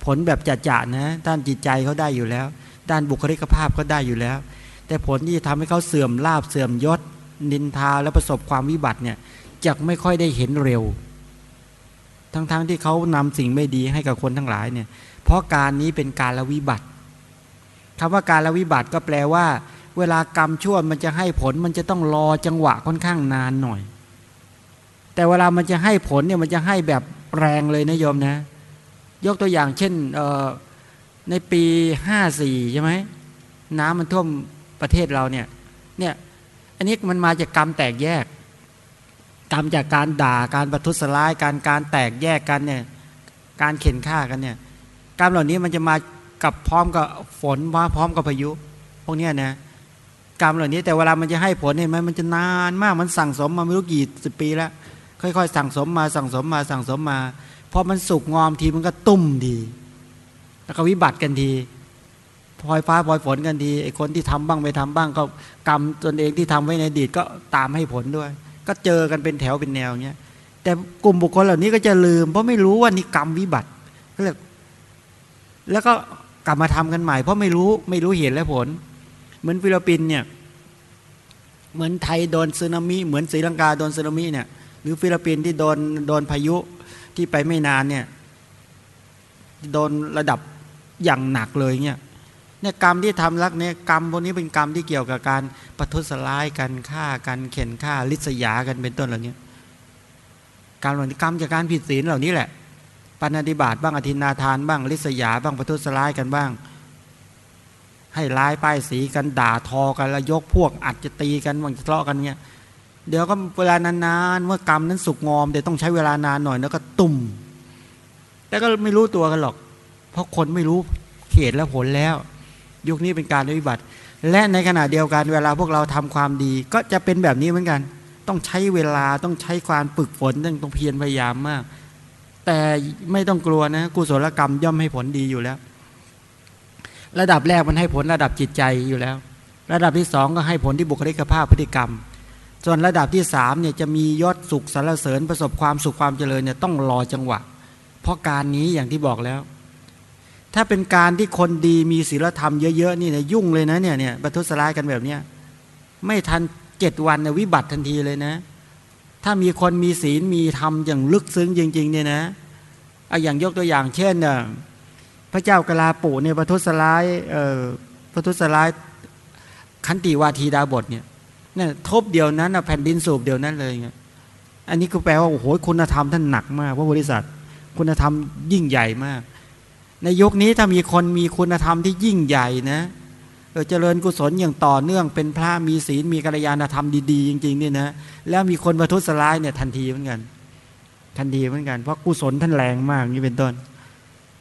ผลแบบจัดจ่านะ ด้านจิตใจเขาได้อยู่แล้ว ด้านบุคลิกภาพก็ได้อยู่แล้ว แต่ผลที่ทำให้เขาเสื่อมลาบเสื่อมยศ นินทาและประสบความวิบัติเนี่ยจะไม่ค่อยได้เห็นเร็ว ทั้งๆทที่เขานำสิ่งไม่ดีให้กับคนทั้งหลายเนี่ย เพราะการนี้เป็นการละวิบัติคำว่าการละวิบัติก็แปลว่า เวลากรรมชั่วมันจะให้ผลมันจะต้องรอจังหวะค่อนข้างนานหน่อย แต่เวลามันจะให้ผลเนี่ยมันจะให้แบบแรงเลยนะโยมนะ ยกตัวอย่างเช่นในปีห้าสี่ใช่ไหมน้ำมันท่วมประเทศเราเนี่ยเนี่ยอันนี้มันมาจากกรรมแตกแยก กรรมจากการด่าการประทุษร้ายการการแตกแยกกันเนี่ยการเข็นฆ่ากันเนี่ยกรรมเหล่านี้มันจะมากับพร้อมกับฝนมาพร้อมกับพายุ พวกนี้นะกรรมเหล่านี้แต่เวลามันจะให้ผลเห็นไหมมันจะนานมากมันสั่งสมมาไม่รู้กี่สิบปีแล้ว ค่อยๆ สั่งสมมาสั่งสมมาสั่งสมมาพอมันสุกงอมทีมันก็ตุ้มดี แล้วก็วิบัติกันทีพลอยฟ้าพลอยฝนกันทีไอ้คนที่ทำบ้างไม่ทำบ้างก็กรรมตนเองที่ทำไว้ในอดีตก็ตามให้ผลด้วย ก็เจอกันเป็นแถวเป็นแนวเงี้ยแต่กลุ่มบุคคลเหล่านี้ก็จะลืม เพราะไม่รู้ว่านี่กรรมวิบัติก็เลยแล้วก็กลับมาทำกันใหม่ เพราะไม่รู้ไม่รู้เหตุและผล เหมือนฟิลิปปินเนี่ยเหมือนไทยโดนสึนามิเหมือนศรีลังกาโดนสึนามิเนี่ย หรือฟิลิปปินส์ที่โดนโดนพายุที่ไปไม่นานเนี่ยโดนระดับอย่างหนักเลยเนี่ยเนี่ยกรรมที่ทำหนักเนี่ยกรรมพวกนี้เป็นกรรมที่เกี่ยวกับการประทุษร้ายกันฆ่ากันเข่นฆ่าลิษยากันเป็นต้นเหล่านี้การเหล่านี้กรรมจากการผิดศีลเหล่านี้แหละปฏิบัติบ้างอธินาทานบ้างลิษยาบ้างประทุษร้ายกันบ้าง ให้ร้ายป้ายสีกันด่าทอกันแล้วยกพวกอัดจะตีกันบางจะทะเลาะกันเนี่ย เดี๋ยวก็เวลานานๆเมื่อกรรมนั้นสุกงอมเดี๋ยวต้องใช้เวลานานหน่อยแล้วก็ตุ่มแต่ก็ไม่รู้ตัวกันหรอก เพราะคนไม่รู้เหตุและผลแล้ว ยุคนี้เป็นการวิบัติ และในขณะเดียวกันเวลาพวกเราทำความดี ก็จะเป็นแบบนี้เหมือนกัน ต้องใช้เวลาต้องใช้ความฝึกฝนต้องเพียรพยายามมาก แต่ไม่ต้องกลัวนะกุศลกรรมย่อมให้ผลดีอยู่แล้ว ระดับแรกมันให้ผลระดับจิตใจอยู่แล้ว ระดับที่สองก็ให้ผลที่บุคลิกภาพพฤติกรรม ส่วนระดับที่สามเนี่ยจะมียศสุขสรรเสริญประสบความสุขความเจริญเนี่ยต้องรอจังหวะ เพราะการนี้อย่างที่บอกแล้ว ถ้าเป็นการที่คนดีมีศีลธรรมเยอะๆนี่เนี่ยยุ่งเลยนะเนี่ยเนี่ยบัทุสลายกันแบบเนี้ยไม่ทันเจ็ดวันเนี่ยวิบัติทันทีเลยนะ ถ้ามีคนมีศีลมีธรรมอย่างลึกซึ้งจริง ๆ เนี่ยนะเอาอย่างยกตัวอย่างเช่นน่ะพระเจ้ากลาปู่เนี่ยประทุษร้ายเอ่อประทุษร้ายขันติวาทีดาบทเนี่ย เนี่ยทบเดียวนั้นนะแผ่นดินสูบเดียวนั้นเลย อันนี้ก็แปลว่าโอ้โหคุณธรรมท่านหนักมากพระบริษัท คุณธรรมยิ่งใหญ่มาก ในยุคนี้ถ้ามีคนมีคุณธรรมที่ยิ่งใหญ่นะเออเจริญกุศลอย่างต่อเนื่องเป็นพระมีศีลมีกัลยาณธรรมดีๆ จริงๆเนี่ยนะแล้วมีคนประทุษร้ายเนี่ยทันทีเหมือนกัน ทันทีเหมือนกันเพราะกุศลท่านแรงมากนี่เป็นต้น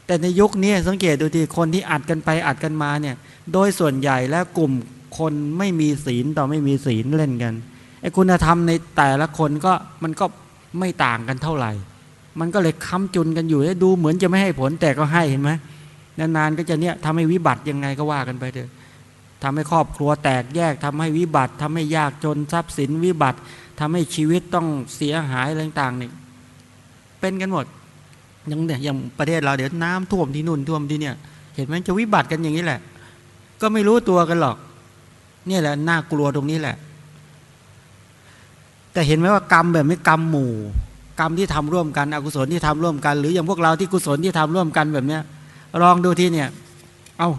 แต่ในยุคนี้สังเกตดูทีคนที่อัดกันไปอัดกันมาเนี่ย โดยส่วนใหญ่แล้วกลุ่ม คนไม่มีศีลต่อไม่มีศีลเล่นกันไอ้คุณธรรมในแต่ละคนก็มันก็ไม่ต่างกันเท่าไหร่ มันก็เลยค้ำจุนกันอยู่ดูเหมือนจะไม่ให้ผลแต่ก็ให้เห็นไหมนานๆก็จะเนี่ยทำให้วิบัติยังไงก็ว่ากันไปเถอะทำให้ครอบครัวแตกแยกทำให้วิบัติทำให้ยากจนทรัพย์สินวิบัติทำให้ชีวิตต้องเสียหายอะไรต่างๆเนี่ยเป็นกันหมดอย่างเนี่ยอย่างประเทศเราเดี๋ยวน้ำท่วมที่นู่นท่วมที่เนี่ย เห็นไหมจะวิบัติกันอย่างนี้แหละ ก็ไม่รู้ตัวกันหรอก เนี่ยแหละน่ากลัวตรงนี้แหละ แต่เห็นไหมว่ากรรมแบบนี้กรรมหมู่ กรรมที่ทำร่วมกันอกุศลที่ทำร่วมกัน หรืออย่างพวกเราที่กุศลที่ทำร่วมกันแบบเนี้ยลองดูที่เนี่ย เอา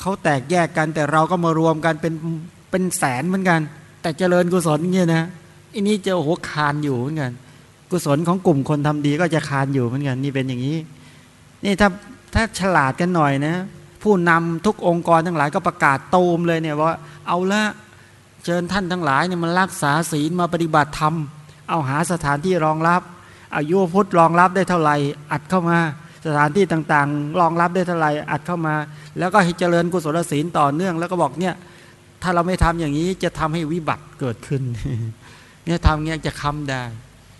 เขาแตกแยกกัน แต่เราก็มารวมกันเป็นเป็นแสนเหมือนกัน แต่เจริญกุศลเนี่ยนะอันนี้จะโอ้โหคานอยู่เหมือนกัน กุศลของกลุ่มคนทำดีก็จะคานอยู่เหมือนกัน นี่เป็นอย่างนี้ นี่ถ้าถ้าฉลาดกันหน่อยนะ ผู้นำทุกองค์กรทั้งหลายก็ประกาศตูมเลยเนี่ยว่าเอาละเชิญท่านทั้งหลายเนี่ยมันรักษาศีลมาปฏิบัติธรรม เอาหาสถานที่รองรับ อายุพุทธรองรับได้เท่าไหร่ อัดเข้ามา สถานที่ต่างๆ รองรับได้เท่าไหร่อัดเข้ามา แล้วก็ให้เจริญกุศลศีลต่อเนื่อง แล้วก็บอกเนี่ยถ้าเราไม่ทำอย่างนี้จะทำให้วิบัติเกิดขึ้นเนี่ยทำเงี้ยจะค้ำได้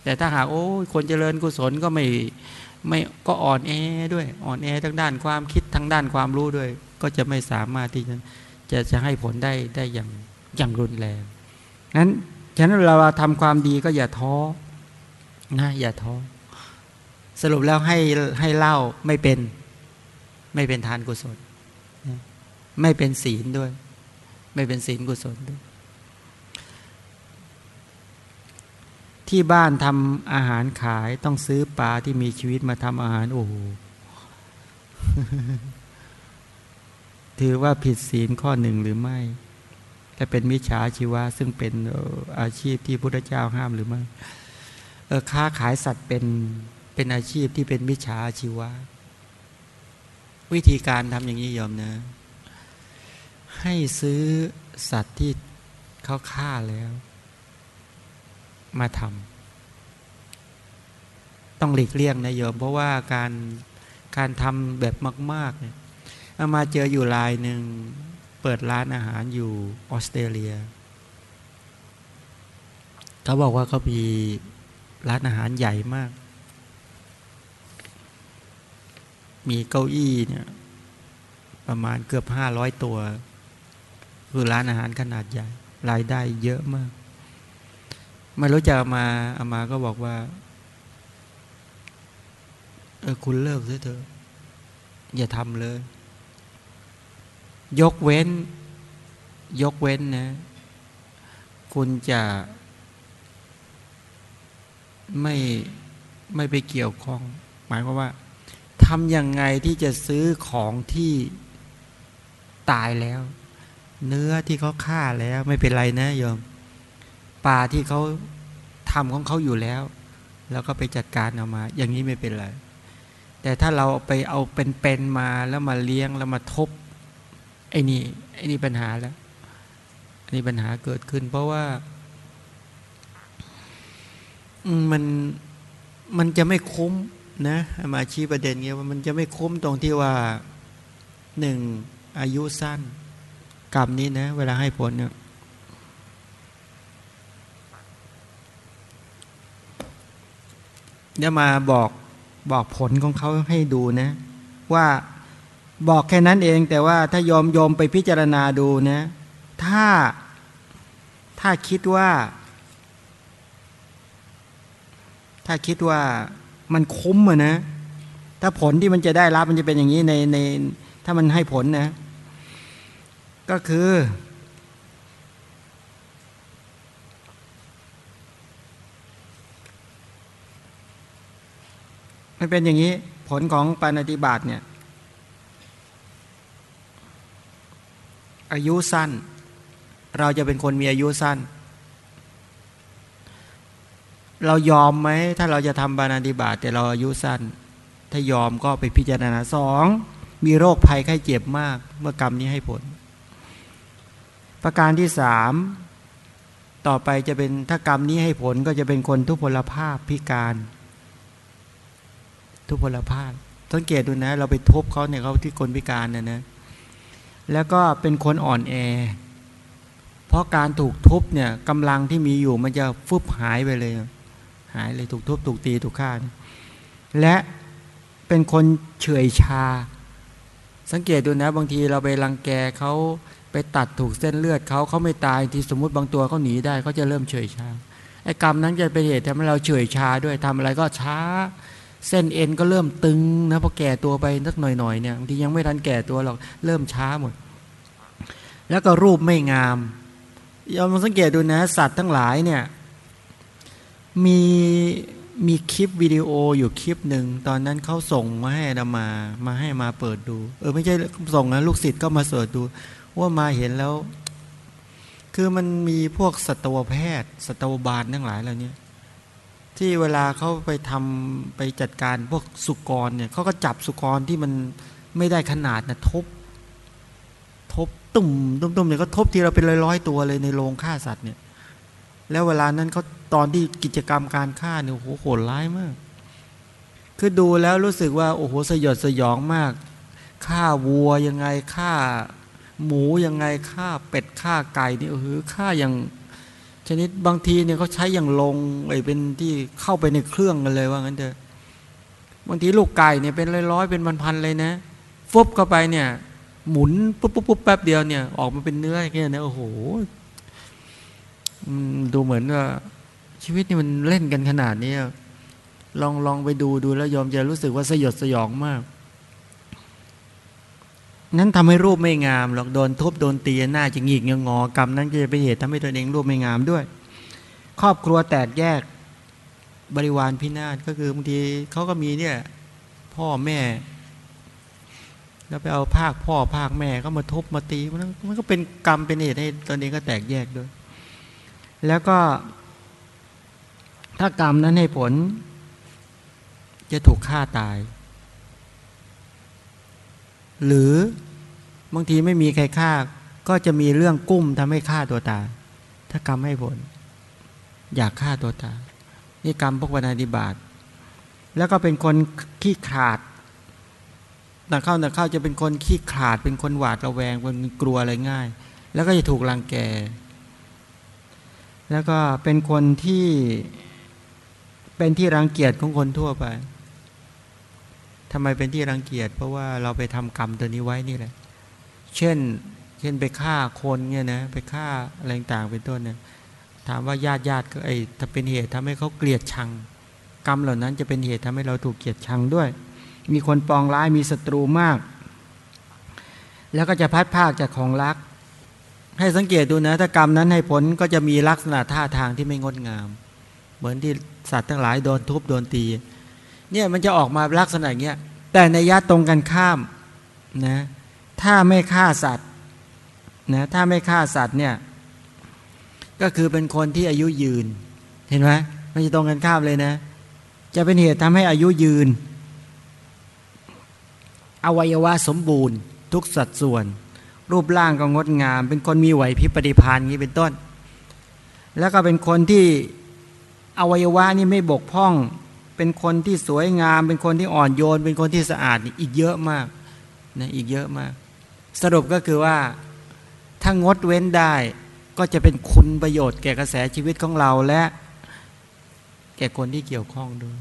แต่ถ้าหากโอ้คนเจริญกุศลก็ไม่ ไม่ก็อ่อนแอด้วย อ่อนแอทั้งด้านความคิดทั้งด้านความรู้ด้วย ก็จะไม่สามารถที่จะจะจะให้ผลได้ได้อย่างอย่างรุนแรงนั้นฉะนั้นเราทำความดีก็อย่าท้อนะอย่าท้อสรุปแล้วให้ให้เล่าไม่เป็น ไม่เป็นทานกุศล ไม่เป็นศีลด้วย ไม่เป็นศีลกุศลด้วย ที่บ้านทำอาหารขายต้องซื้อปลาที่มีชีวิตมาทำอาหารโอ้โหถือว่าผิดศีลข้อหนึ่งหรือไม่แต่เป็นมิจฉาชีวะซึ่งเป็นอาชีพที่พุทธเจ้าห้ามหรือไม่ค้าขายสัตว์เป็นเป็นอาชีพที่เป็นมิจฉาชีวะวิธีการทำอย่างนี้ยอมนะ ให้ซื้อสัตว์ที่เขาฆ่าแล้ว มาทำต้องหลีกเลี่ยงนะโยม เพราะว่าการการทำแบบมากๆเนี่ยมาเจออยู่รายหนึ่งเปิดร้านอาหารอยู่ออสเตรเลียเขาบอกว่าเขามีร้านอาหารใหญ่มาก มีเก้าอี้เนี่ยประมาณเกือบห้าร้อยตัว คือร้านอาหารขนาดใหญ่ รายได้เยอะมาก ไม่รู้จะมาอามาก็บอกว่า เออคุณเลิกเถอะ อย่าทำเลย ยกเว้น ยกเว้นนะ คุณจะไม่ไม่ไปเกี่ยวข้อง หมายความว่าทำยังไงที่จะซื้อของที่ตายแล้ว เนื้อที่เขาฆ่าแล้วไม่เป็นไรนะโยม ปลาที่เขาทำของเขาอยู่แล้ว แล้วก็ไปจัดการเอามา อย่างนี้ไม่เป็นไร แต่ถ้าเราไปเอาเป็นๆมาแล้วมาเลี้ยงแล้วมาทบไอ้นี่ไอ้นี่ปัญหาแล้วอันนี้ปัญหาเกิดขึ้น เพราะว่ามันมันจะไม่คุ้มนะมาชี้ประเด็นเงี้ยว่ามันจะไม่คุ้มตรงที่ว่าหนึ่งอายุสั้นกรรมนี้นะ เวลาให้ผลเนี่ย เดี๋ยวมาบอกบอกผลของเขาให้ดูนะ ว่าบอกแค่นั้นเอง แต่ว่าถ้ายอมยอมไปพิจารณาดูนะ ถ้าถ้าคิดว่า ถ้าคิดว่ามันคุ้มอะนะ ถ้าผลที่มันจะได้รับมันจะเป็นอย่างนี้ในใน ถ้ามันให้ผลนะ ก็คือ มันเป็นอย่างนี้ผลของปาณติบาตเนี่ยอายุสั้น เราจะเป็นคนมีอายุสั้น เรายอมไหมถ้าเราจะทำปาณติบาตแต่เราอายุสั้น ถ้ายอมก็ไปพิจารณาสองมีโรคภัยไข้เจ็บมาก เมื่อกรรมนี้ให้ผล ประการที่สามต่อไปจะเป็นถ้ากรรมนี้ให้ผลก็จะเป็นคนทุพพลภาพพิการ ทุพพลภาพสังเกตดูนะ เราไปทุบเขาเนี่ยเขาที่คนพิการนะนะแล้วก็เป็นคนอ่อนแอ เพราะการถูกทุบเนี่ยกำลังที่มีอยู่มันจะฟุบหายไปเลย หายเลยถูกทุบถูกตีถูกฆ่า และเป็นคนเฉยชา สังเกตดูนะ บางทีเราไปรังแกเขาไปตัดถูกเส้นเลือดเขาเขาไม่ตายที่สมมติบางตัวเขาหนีได้เขาจะเริ่มเฉยชาไอ้กรรมนั้นจะเป็นเหตุทำให้เราเฉยชาด้วยทำอะไรก็ช้า เส้นเอ็นก็เริ่มตึงนะพอแก่ตัวไปนักหน่อยๆเนี่ยบางทียังไม่ทันแก่ตัวหรอกเริ่มช้าหมด แล้วก็รูปไม่งามยอมสังเกตดูนะ สัตว์ทั้งหลายเนี่ยมีมีคลิปวิดีโออยู่คลิปหนึ่ง ตอนนั้นเขาส่งมาให้นามามาให้มาเปิดดู เออไม่ใช่ส่งนะลูกศิษย์ก็มาเสิร์ชดู ว่ามาเห็นแล้ว คือมันมีพวกสัตวแพทย์ สัตวบาลทั้งหลายเหล่านี้ ที่เวลาเขาไปทำไปจัดการพวกสุกรเนี่ยเขาก็จับสุกรที่มันไม่ได้ขนาดนะทบ ทบตุ่มตุ่มตุ่มเนี่ยก็ทบทีเราเป็นร้อยๆตัวเลยในโรงฆ่าสัตว์เนี่ย แล้วเวลานั้นเขาตอนที่กิจกรรมการฆ่าเนี่ยโอ้โหโหดร้ายมาก คือดูแล้วรู้สึกว่าโอ้โหสยดสยองมากฆ่าวัวยังไงฆ่าหมูยังไงฆ่าเป็ดฆ่าไก่นี่เออฆ่าอย่าง ชนิดบางทีเนี่ยเขาใช้อย่างลงไอ้เป็นที่เข้าไปในเครื่องกันเลยว่างั้นเถอะบางทีลูกไก่เนี่ยเป็นร้อยๆเป็นพันๆเลยนะฟุบเข้าไปเนี่ย หมุนปุ๊บปุ๊บปุ๊บแป๊บเดียวเนี่ยออกมาเป็นเนื้อแค่นี้โอ้โหดูเหมือนว่าชีวิตนี่มันเล่นกันขนาดนี้ลองลองไปดูดูแล้วยอมจะรู้สึกว่าสยดสยองมาก นั้นทำให้รูปไม่งามหรอกโดนทุบโดนตีหน้าจะหงิกเงงอกรรมนั้นก็จะเป็นเหตุทำให้ตัวเองรูปไม่งามด้วย ครอบครัวแตกแยกบริวารพินาศก็คือบางทีเขาก็มีเนี่ยพ่อแม่ แล้วไปเอาภาคพ่อภาคแม่ก็มาทุบมาตีมันมันก็เป็นกรรมเป็นเหตุให้ตนเองก็แตกแยกด้วย แล้วก็ ถ้ากรรมนั้นให้ผล จะถูกฆ่าตาย หรือบางทีไม่มีใครฆ่า ก็จะมีเรื่องกุ้มทำให้ฆ่าตัวตาย ถ้ากรรมให้ผล อยากฆ่าตัวตายนี่กรรมพวกวนาธิบาตแล้วก็เป็นคนขี้ขาดนักเข้านักเข้าจะเป็นคนขี้ขาด เป็นคนหวาดระแวงเป็นกลัวอะไรง่าย แล้วก็จะถูกรังแก แล้วก็เป็นคนที่เป็นที่รังเกียจของคนทั่วไป ทำไมเป็นที่รังเกียจเพราะว่าเราไปทำกรรมตัวนี้ไว้นี่แหละ เช่น เช่นไปฆ่าคนเนี่ยนะไปฆ่าอะไรต่างเป็นต้นเนี่ยถามว่าญาติญาติก็ไอ้ถ้าเป็นเหตุทำให้เขาเกลียดชัง กรรมเหล่านั้นจะเป็นเหตุทำให้เราถูกเกลียดชังด้วย มีคนปองร้ายมีศัตรูมาก แล้วก็จะพัดภาคจากของรัก ให้สังเกตดูนะถ้ากรรมนั้นให้ผลก็จะมีลักษณะท่าทางที่ไม่งดงาม เหมือนที่สัตว์ทั้งหลายโดนทุบโดนตี เนี่ยมันจะออกมาลักษณะเงี้ยแต่ในยะตรงกันข้ามนะถ้าไม่ฆ่าสัตว์นะถ้าไม่ฆ่าสัตว์เนี่ยก็คือเป็นคนที่อายุยืน เห็นไหมมันจะตรงกันข้ามเลยนะ จะเป็นเหตุทำให้อายุยืน อวัยวะสมบูรณ์ ทุกสัดส่วน รูปร่างก็งดงาม เป็นคนมีไหวพริบปฏิภาณนี้เป็นต้น แล้วก็เป็นคนที่อวัยวะนี่ไม่บกพร่อง เป็นคนที่สวยงาม เป็นคนที่อ่อนโยน เป็นคนที่สะอาดอีกเยอะมากนะอีกเยอะมาก สรุปก็คือว่าถ้างดเว้นได้ก็จะเป็นคุณประโยชน์แก่กระแสชีวิตของเราและ แก่คนที่เกี่ยวข้องด้วย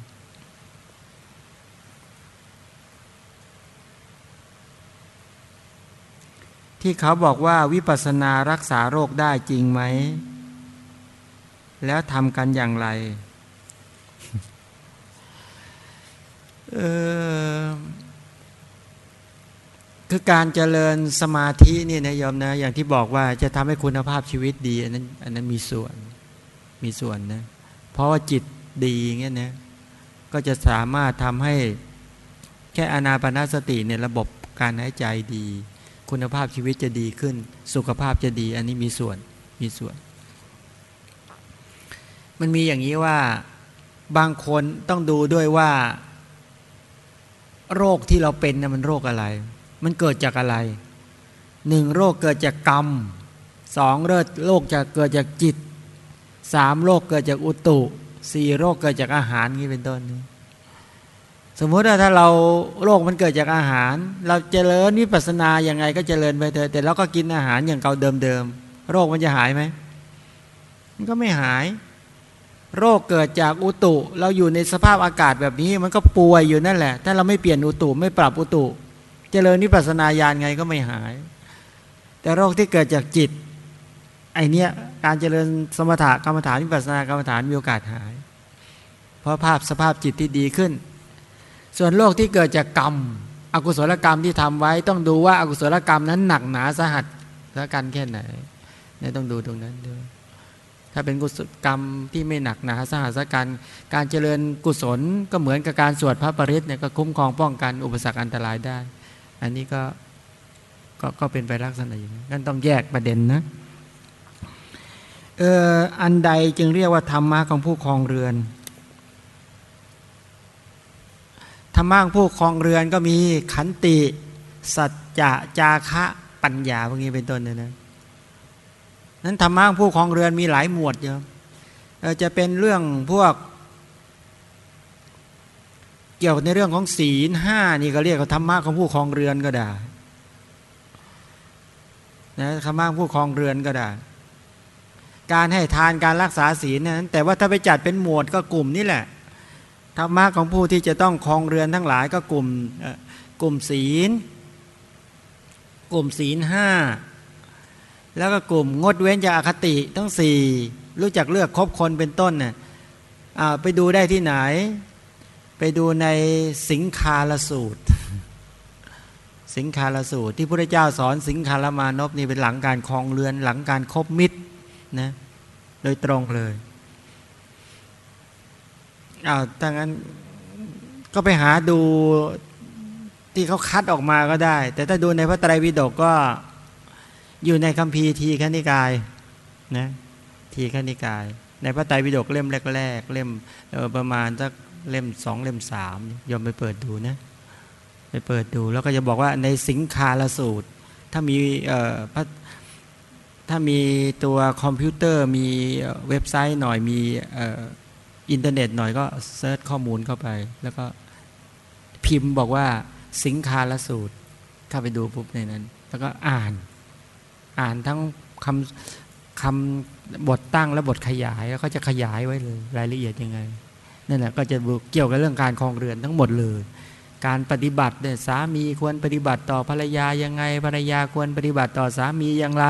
ที่เขาบอกว่าวิปัสสนารักษาโรคได้จริงไหม แล้วทำกันอย่างไรเออ คือการเจริญสมาธินี่นะยอมนะอย่างที่บอกว่าจะทำให้คุณภาพชีวิตดี อันนั้นอันนั้นมีส่วนมีส่วนนะเพราะว่าจิตดีเงี้ยนะก็จะสามารถทำให้แค่อนาปนาสติเนี่ยระบบการหายใจดี คุณภาพชีวิตจะดีขึ้น สุขภาพจะดี อันนี้มีส่วนมีส่วน มันมีอย่างนี้ว่าบางคนต้องดูด้วยว่า โรคที่เราเป็นนะมันโรคอะไร มันเกิดจากอะไรหนึ่งโรคเกิดจากกรรมสองโรคจะเกิดจากจิตสามโรคเกิดจากอุตุสี่โรคเกิดจากอาหารนี้เป็นต้นนี้สมมติว่าถ้าเราโรคมันเกิดจากอาหาร เราเจริญวิปัสสนาอย่างไงก็เจริญไปเถอะแต่เราก็กินอาหารอย่างเก่าเดิมๆโรคมันจะหายไหมมันก็ไม่หาย โรคเกิดจากอุตุ เราอยู่ในสภาพอากาศแบบนี้มันก็ป่วยอยู่นั่นแหละ ถ้าเราไม่เปลี่ยนอุตุไม่ปรับอุตุ เจริญวิปัสนาญาณไงก็ไม่หาย แต่โรคที่เกิดจากจิตไอเนี้ยการเจริญสมถะกรรมฐานวิปัสสนากรรมฐานมีโอกาสหาย เพราะภาพสภาพจิตที่ดีขึ้น ส่วนโรคที่เกิดจากกรรม อกุศลกรรมที่ทำไว้ต้องดูว่าอากุศลกรรมนั้นหนักหนาสหัสและกันแค่ไหนเนี่ยต้องดูตรงนั้นด้วย ถ้าเป็นกุศลกรรมที่ไม่หนักหนาสหัสกันการเจริญกุศลก็เหมือนกับการสวดพระปริศเนี่ยก็คุ้มครองป้องกันอุปสรรคอันตรายได้ อันนี้ก็ก็ก็เป็นไปลักษณะอย่างนั้นั่นต้องแยกประเด็นนะเอออันใดจึงเรียกว่าธรรมะของผู้ครองเรือนธรรมะของผู้ครองเรือนก็มีขันติ สัจจะจาคะปัญญาพวกนี้เป็นต้นเนะนะ นั้นธรรมะของผู้ครองเรือนมีหลายหมวดเยอะจะเป็นเรื่องพวก เกี่ยวในเรื่องของศีลห้านี่ก็เรียกว่าธรรมะของผู้ครองเรือนก็ได้นะธรรมะผู้ครองเรือนก็ได้ การให้ทานการรักษาศีลนั้น แต่ว่าถ้าไปจัดเป็นหมวดก็กลุ่มนี่แหละธรรมะของผู้ที่จะต้องคลองเรือนทั้งหลายก็กลุ่มกลุ่มศีล กลุ่มศีลห้า แล้วก็กลุ่มงดเว้นจากอคติทั้งสี่รู้จักเลือกคบคนเป็นต้นน่ะไปดูได้ที่ไหน ไปดูในสิงคาลสูตร สิงคาลสูตร ที่พระเจ้าสอนสิงคาลมานพนี่เป็นหลังการคลองเรือนหลังการครบมิตรนะโดยตรงเลยอ้าวถ้างั้นก็ไปหาดูที่เขาคัดออกมาก็ได้ แต่ถ้าดูในพระไตรปิฎกก็ อยู่ในคัมภีร์ทีขณิกายนะทีขณิกาย ในพระไตรปิฎกเล่มแรกๆเล่มประมาณสักเล่มสองเล่มสามยอมไปเปิดดูนะไปเปิดดูแล้วก็จะบอกว่าในสิงคาลสูตร ถ้ามีพระถ้ามีตัวคอมพิวเตอร์มีเว็บไซต์หน่อยมีอินเทอร์เน็ตหน่อยก็ search ข้อมูลเข้าไป แล้วก็พิมพ์บอกว่าสิงคาลสูตร เข้าไปดูปุ๊บในนั้น แล้วก็อ่าน อ่านทั้งคำคำบทตั้งและบทขยายแล้วก็จะขยายไว้เลยรายละเอียดยังไงนั่นแหละก็จะเกี่ยวกับเรื่องการคลองเรือนทั้งหมดเลย การปฏิบัติเนี่ยสามีควรปฏิบัติต่อภรรยายังไงภรรยาควรปฏิบัติต่อสามีอย่างไร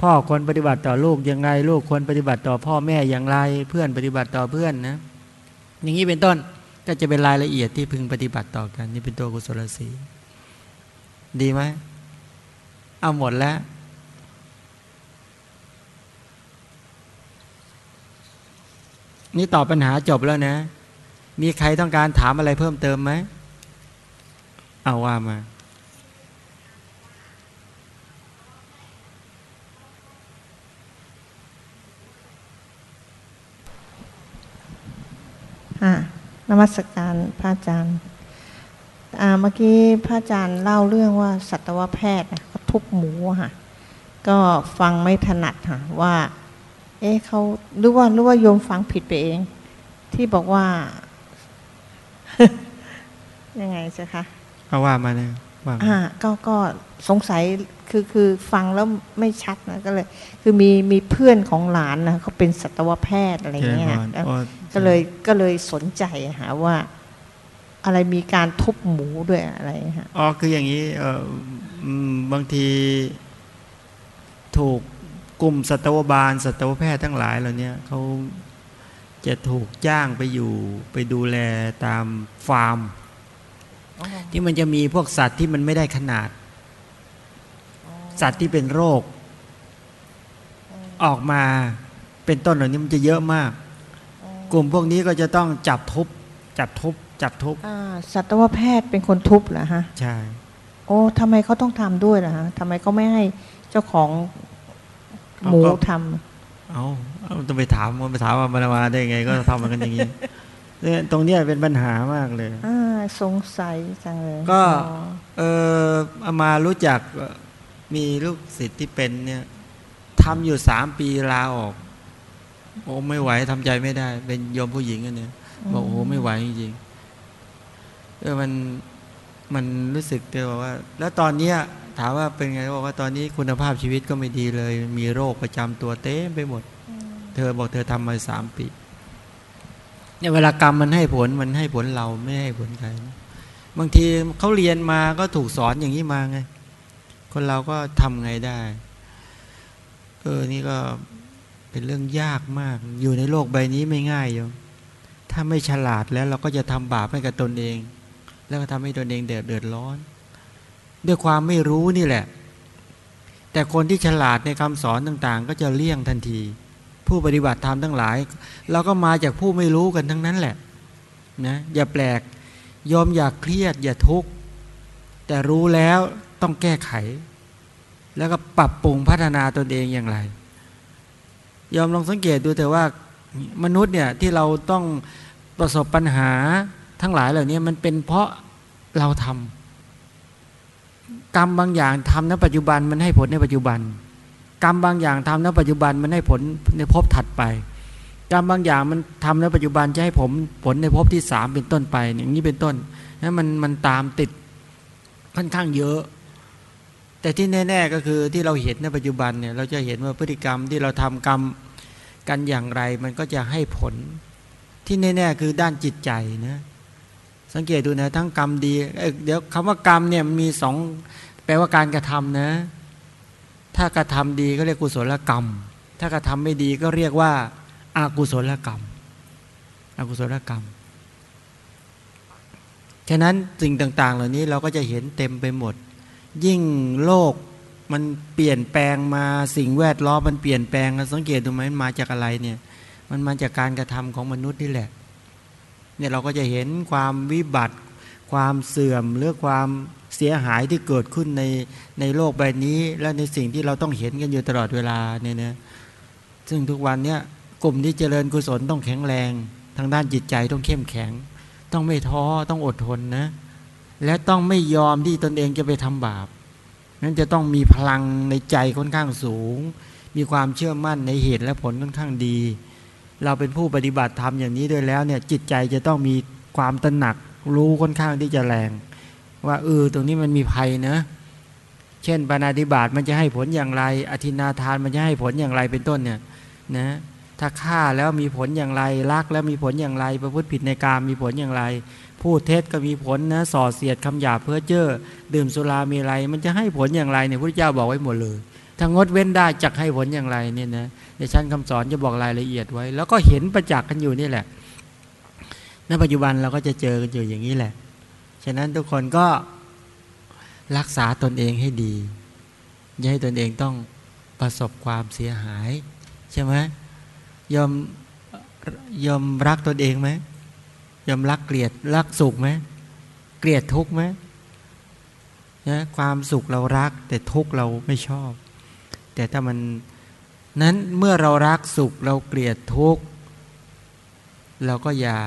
พ่อควรปฏิบัติต่อลูกยังไง ลูกควรปฏิบัติต่อพ่อแม่อย่างไร เพื่อนปฏิบัติต่อเพื่อนนะอย่างนี้เป็นต้นก็จะเป็นรายละเอียดที่พึงปฏิบัติต่อกัน นี่เป็นตัวกุศลศีลดีไหมเอาหมดแล้ว นี่ตอบปัญหาจบแล้วนะ มีใครต้องการถามอะไรเพิ่มเติมไหม เอาว่ามา
นมัสการพระอาจารย์ เมื่อกี้พระอาจารย์เล่าเรื่องว่าสัตวแพทย์เขาทุบหมูค่ะ ก็ฟังไม่ถนัดค่ะว่า เอ๊ะเขาหรือว่าหรือว่าโยมฟังผิดไปเอง ที่บอกว่า ยังไงใช่คะ
เขาว่ามาเนี่ย
ว่าอ่าก็ก็สงสัยคือคือฟังแล้วไม่ชัดนะก็เลย คือมีมีเพื่อนของหลานนะเขาเป็นสัตวแพทย์อะไรเงี้ยก็เลยก็เลยสนใจหาว่า อะไรมีการทุบหมูด้วยอะไรฮะ
อ๋อคืออย่างนี้เออบางทีถูก กลุ่มสัตวบาล สัตวแพทย์ทั้งหลายเหล่านี้เขาจะถูกจ้างไปอยู่ไปดูแลตามฟาร์ม ที่มันจะมีพวกสัตว์ที่มันไม่ได้ขนาด สัตว์ที่เป็นโรค ออกมาเป็นต้นเหล่านี้มันจะเยอะมาก กลุ่มพวกนี้ก็จะต้องจับทุบ จับทุบ จัดทุกข์
อ่าสัตวแพทย์เป็นคนทุบเหรอฮะ
ใช่
โอ้ทำไมเขาต้องทำด้วยล่ะฮะทำไมเขาไม่ให้เจ้าของ หมูทำ
เอาเอาต้องไปถามมันไปถามว่ามันมาได้ไง ก็ทำมันกันอย่างนี้เนี่ยตรงเนี้ยเป็นปัญหามากเลย
อ่าสงสัยจังเลย
ก็
อ๋อ
เออเอามารู้จักเอ่อมีลูกศิษย์ที่เป็นเนี่ยทำอยู่สามปีลาออก โอ้ไม่ไหวทำใจไม่ได้ เป็นโยมผู้หญิงอันเนี้ยบอกโอ้โหไม่ไหวจริงๆเออมันมันรู้สึกเดียวว่า แล้วตอนเนี้ย ถามว่าเป็นไงบอกว่าตอนนี้คุณภาพชีวิตก็ไม่ดีเลย มีโรคประจำตัวเต็มไปหมด เธอบอกเธอทำมาสามปีเนี่ยเวลากรรมมันให้ผลมันให้ผลเราไม่ให้ผลใครนะบางทีเขาเรียนมาก็ถูกสอนอย่างนี้มาไง คนเราก็ทำไงได้เออนี่ก็เป็นเรื่องยากมาก อยู่ในโลกใบนี้ไม่ง่ายโยมถ้าไม่ฉลาดแล้วเราก็จะทำบาปให้กับตนเอง แล้วก็ทำให้ตนเองเดือดเดือดร้อน ด้วยความไม่รู้นี่แหละ แต่คนที่ฉลาดในคำสอนต่างๆ ก็จะเลี่ยงทันที ผู้ปฏิบัติธรรมทั้งหลาย เราก็มาจากผู้ไม่รู้กันทั้งนั้นแหละนะอย่าแปลกยอมอย่าเครียด อย่าทุกข์แต่รู้แล้วต้องแก้ไข แล้วก็ปรับปรุงพัฒนาตนเองอย่างไร ยอมลองสังเกตดูเถอะว่ามนุษย์เนี่ยที่เราต้องประสบปัญหาทั้งหลายเหล่านี้มันเป็นเพราะเราทำ กรรมบางอย่างทำในปัจจุบันมันให้ผลในปัจจุบัน กรรมบางอย่างทำในปัจจุบันมันให้ผลในภพถัดไป กรรมบางอย่างมันทำในปัจจุบันจะให้ผมผลในภพที่สามเป็นต้นไป อย่างนี้เป็นต้นนั้นมันมันตามติดค่อนข้างเยอะ แต่ที่แน่ ๆก็คือที่เราเห็นในปัจจุบันเนี่ยเราจะเห็นว่าพฤติกรรมที่เราทำกรรมกันอย่างไร มันก็จะให้ผลที่แน่ๆคือด้านจิตใจนะสังเกตดูนะทั้งกรรมดีเเดี๋ยวคำว่ากรรมเนี่ยมันมีสอง แปลว่าการกระทำนะ ถ้ากระทำดีก็เรียกกุศลกรรม ถ้ากระทำไม่ดีก็เรียกว่าอากุศลกรรมอกุศลกรรม ฉะนั้นสิ่งต่าง ๆ เหล่านี้เราก็จะเห็นเต็มไปหมด ยิ่งโลกมันเปลี่ยนแปลงมาสิ่งแวดล้อมมันเปลี่ยนแปลงสังเกตดูไหมมันมาจากอะไรเนี่ย มันมาจากการกระทำของมนุษย์นี่แหละเนี่ยเราก็จะเห็นความวิบัติ ความเสื่อมหรือความ เสียหายที่เกิดขึ้นในในโลกใบนี้ และในสิ่งที่เราต้องเห็นกันอยู่ตลอดเวลาเนี่ยนะซึ่งทุกวันเนี่ยกลุ่มที่เจริญกุศลต้องแข็งแรง ทางด้านจิตใจต้องเข้มแข็ง ต้องไม่ท้อต้องอดทนนะและต้องไม่ยอมที่ตนเองจะไปทำบาปนั้นจะต้องมีพลังในใจค่อนข้างสูง มีความเชื่อมั่นในเหตุและผลค่อนข้างดี เราเป็นผู้ปฏิบัติธรรมอย่างนี้ด้วยแล้วเนี่ยจิตใจจะต้องมีความตระหนักรู้ค่อนข้างที่จะแรง ว่าเออตรงนี้มันมีภัยนะเช่นปานาธิบาตมันจะให้ผลอย่างไร อธินาทานมันจะให้ผลอย่างไรเป็นต้นเนี่ยนะถ้าฆ่าแล้วมีผลอย่างไรรักแล้วมีผลอย่างไร ประพฤติผิดในการมีผลอย่างไร พูดเท็จก็มีผลนะส่อเสียดคำหยาเพ้อเจ้อดื่มสุรามีอะไรมันจะให้ผลอย่างไรเนี่ยพระเจ้าบอกไว้หมดเลยถ้างดเว้นได้จะให้ผลอย่างไรเนี่ยนะในชั้นคำสอนจะบอกรายละเอียดไว้ แล้วก็เห็นประจักษ์กันอยู่นี่แหละ ณปัจจุบันเราก็จะเจอกันอยู่อย่างนี้แหละ ฉะนั้นทุกคนก็รักษาตนเองให้ดี อย่าให้ตนเองต้องประสบความเสียหาย ใช่ไหมยอมยอมรักตนเองไหมยอมรักเกลียดรักสุขไหมเกลียดทุกข์ไหมนะความสุขเรารัก แต่ทุกข์เราไม่ชอบ แต่ถ้ามันนั้นเมื่อเรารักสุขเราเกลียดทุกข์เราก็อย่า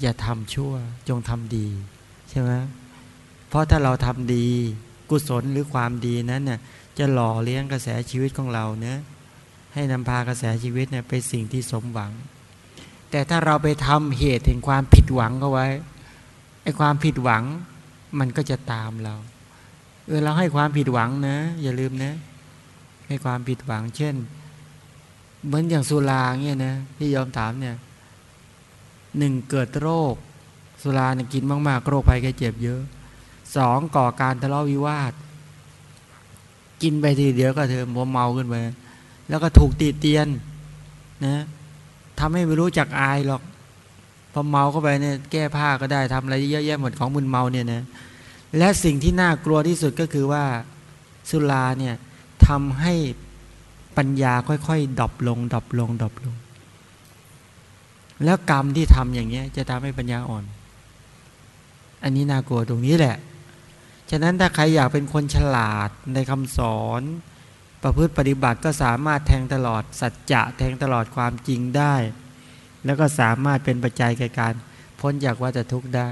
อย่าทำชั่วจงทำดี ใช่ไหมเพราะถ้าเราทำดีกุศลหรือความดีนั้นเนี่ยจะหล่อเลี้ยงกระแสชีวิตของเราเนะให้นำพากระแสชีวิตเนี่ยไปสิ่งที่สมหวัง แต่ถ้าเราไปทำเหตุแห่งความผิดหวังก็ไว้ไอ้ความผิดหวังมันก็จะตามเราเออเราให้ความผิดหวังนะ อย่าลืมนะ ให้ความผิดหวัง เช่น เหมือนอย่างสุราเงี้ยนะที่ยอมถามเนี่ย หนึ่งเกิดโรค สุราเนี่ยกินมากๆ โรคภัยแค่เจ็บเยอะสองก่อการทะเลาะวิวาท กินไปทีเดียวก็เธอมัวเมาขึ้นไป แล้วก็ถูกตีเตียนนะทำให้ไม่รู้จักอายหรอกพอเมาเข้าไปเนี่ยแก้ผ้าก็ได้ทำอะไรเยอะแยะหมดของมึนเมาเนี่ยนะและสิ่งที่น่ากลัวที่สุดก็คือว่าสุราเนี่ยทำให้ปัญญาค่อยๆ drop ลง drop ลง drop ลง แล้วกรรมที่ทำอย่างเงี้ย จะทำให้ปัญญาอ่อน อันนี้น่ากลัวตรงนี้แหละ ฉะนั้นถ้าใครอยากเป็นคนฉลาดในคำสอน ประพฤติปฏิบัติก็สามารถแทงตลอดสัจจะแทงตลอดความจริงได้ แล้วก็สามารถเป็นปัจจัยแก่การ พ้นจากวัฏทุกข์ได้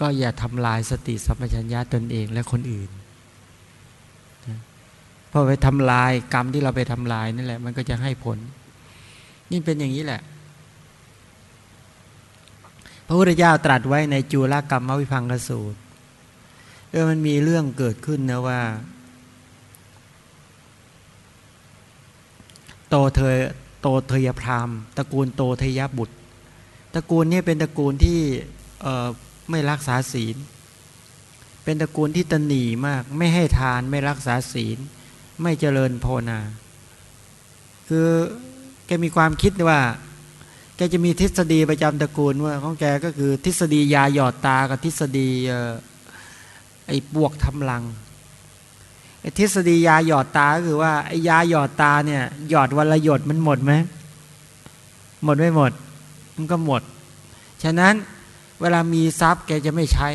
ก็อย่าทำลายสติสัมปชัญญะตนเองและคนอื่นพราะไปทำลายกรรมที่เราไปทำลายนั่นแหละ มันก็จะให้ผล นี่เป็นอย่างนี้แหละ พระพุทธเจ้าตรัสไว้ในจุลกรรมวิพังกสูตรเออมันมีเรื่องเกิดขึ้นนะว่า โตเธอโตเทยพรามตระกูลโตเทยบุตรตระกูลนี้เป็นตระกูลที่ไม่รักษาศีล เป็นตระกูลที่ตนีมาก ไม่ให้ทานไม่รักษาศีล ไม่เจริญภาวนา คือแกมีความคิดว่า แกจะมีทฤษฎีประจำตระกูลว่าของแกก็คือทฤษฎียาหยอดตากับทฤษฎีไอ้ปวกทำลังไอ้ทฤษฎียาหยอดตาคือว่าไอ้ยาหยอดตาเนี่ยหยอดวันละหยดมันหมดไหมหมดไม่หมด มันก็หมด ฉะนั้นเวลามีทรัพย์แกจะไม่ใช้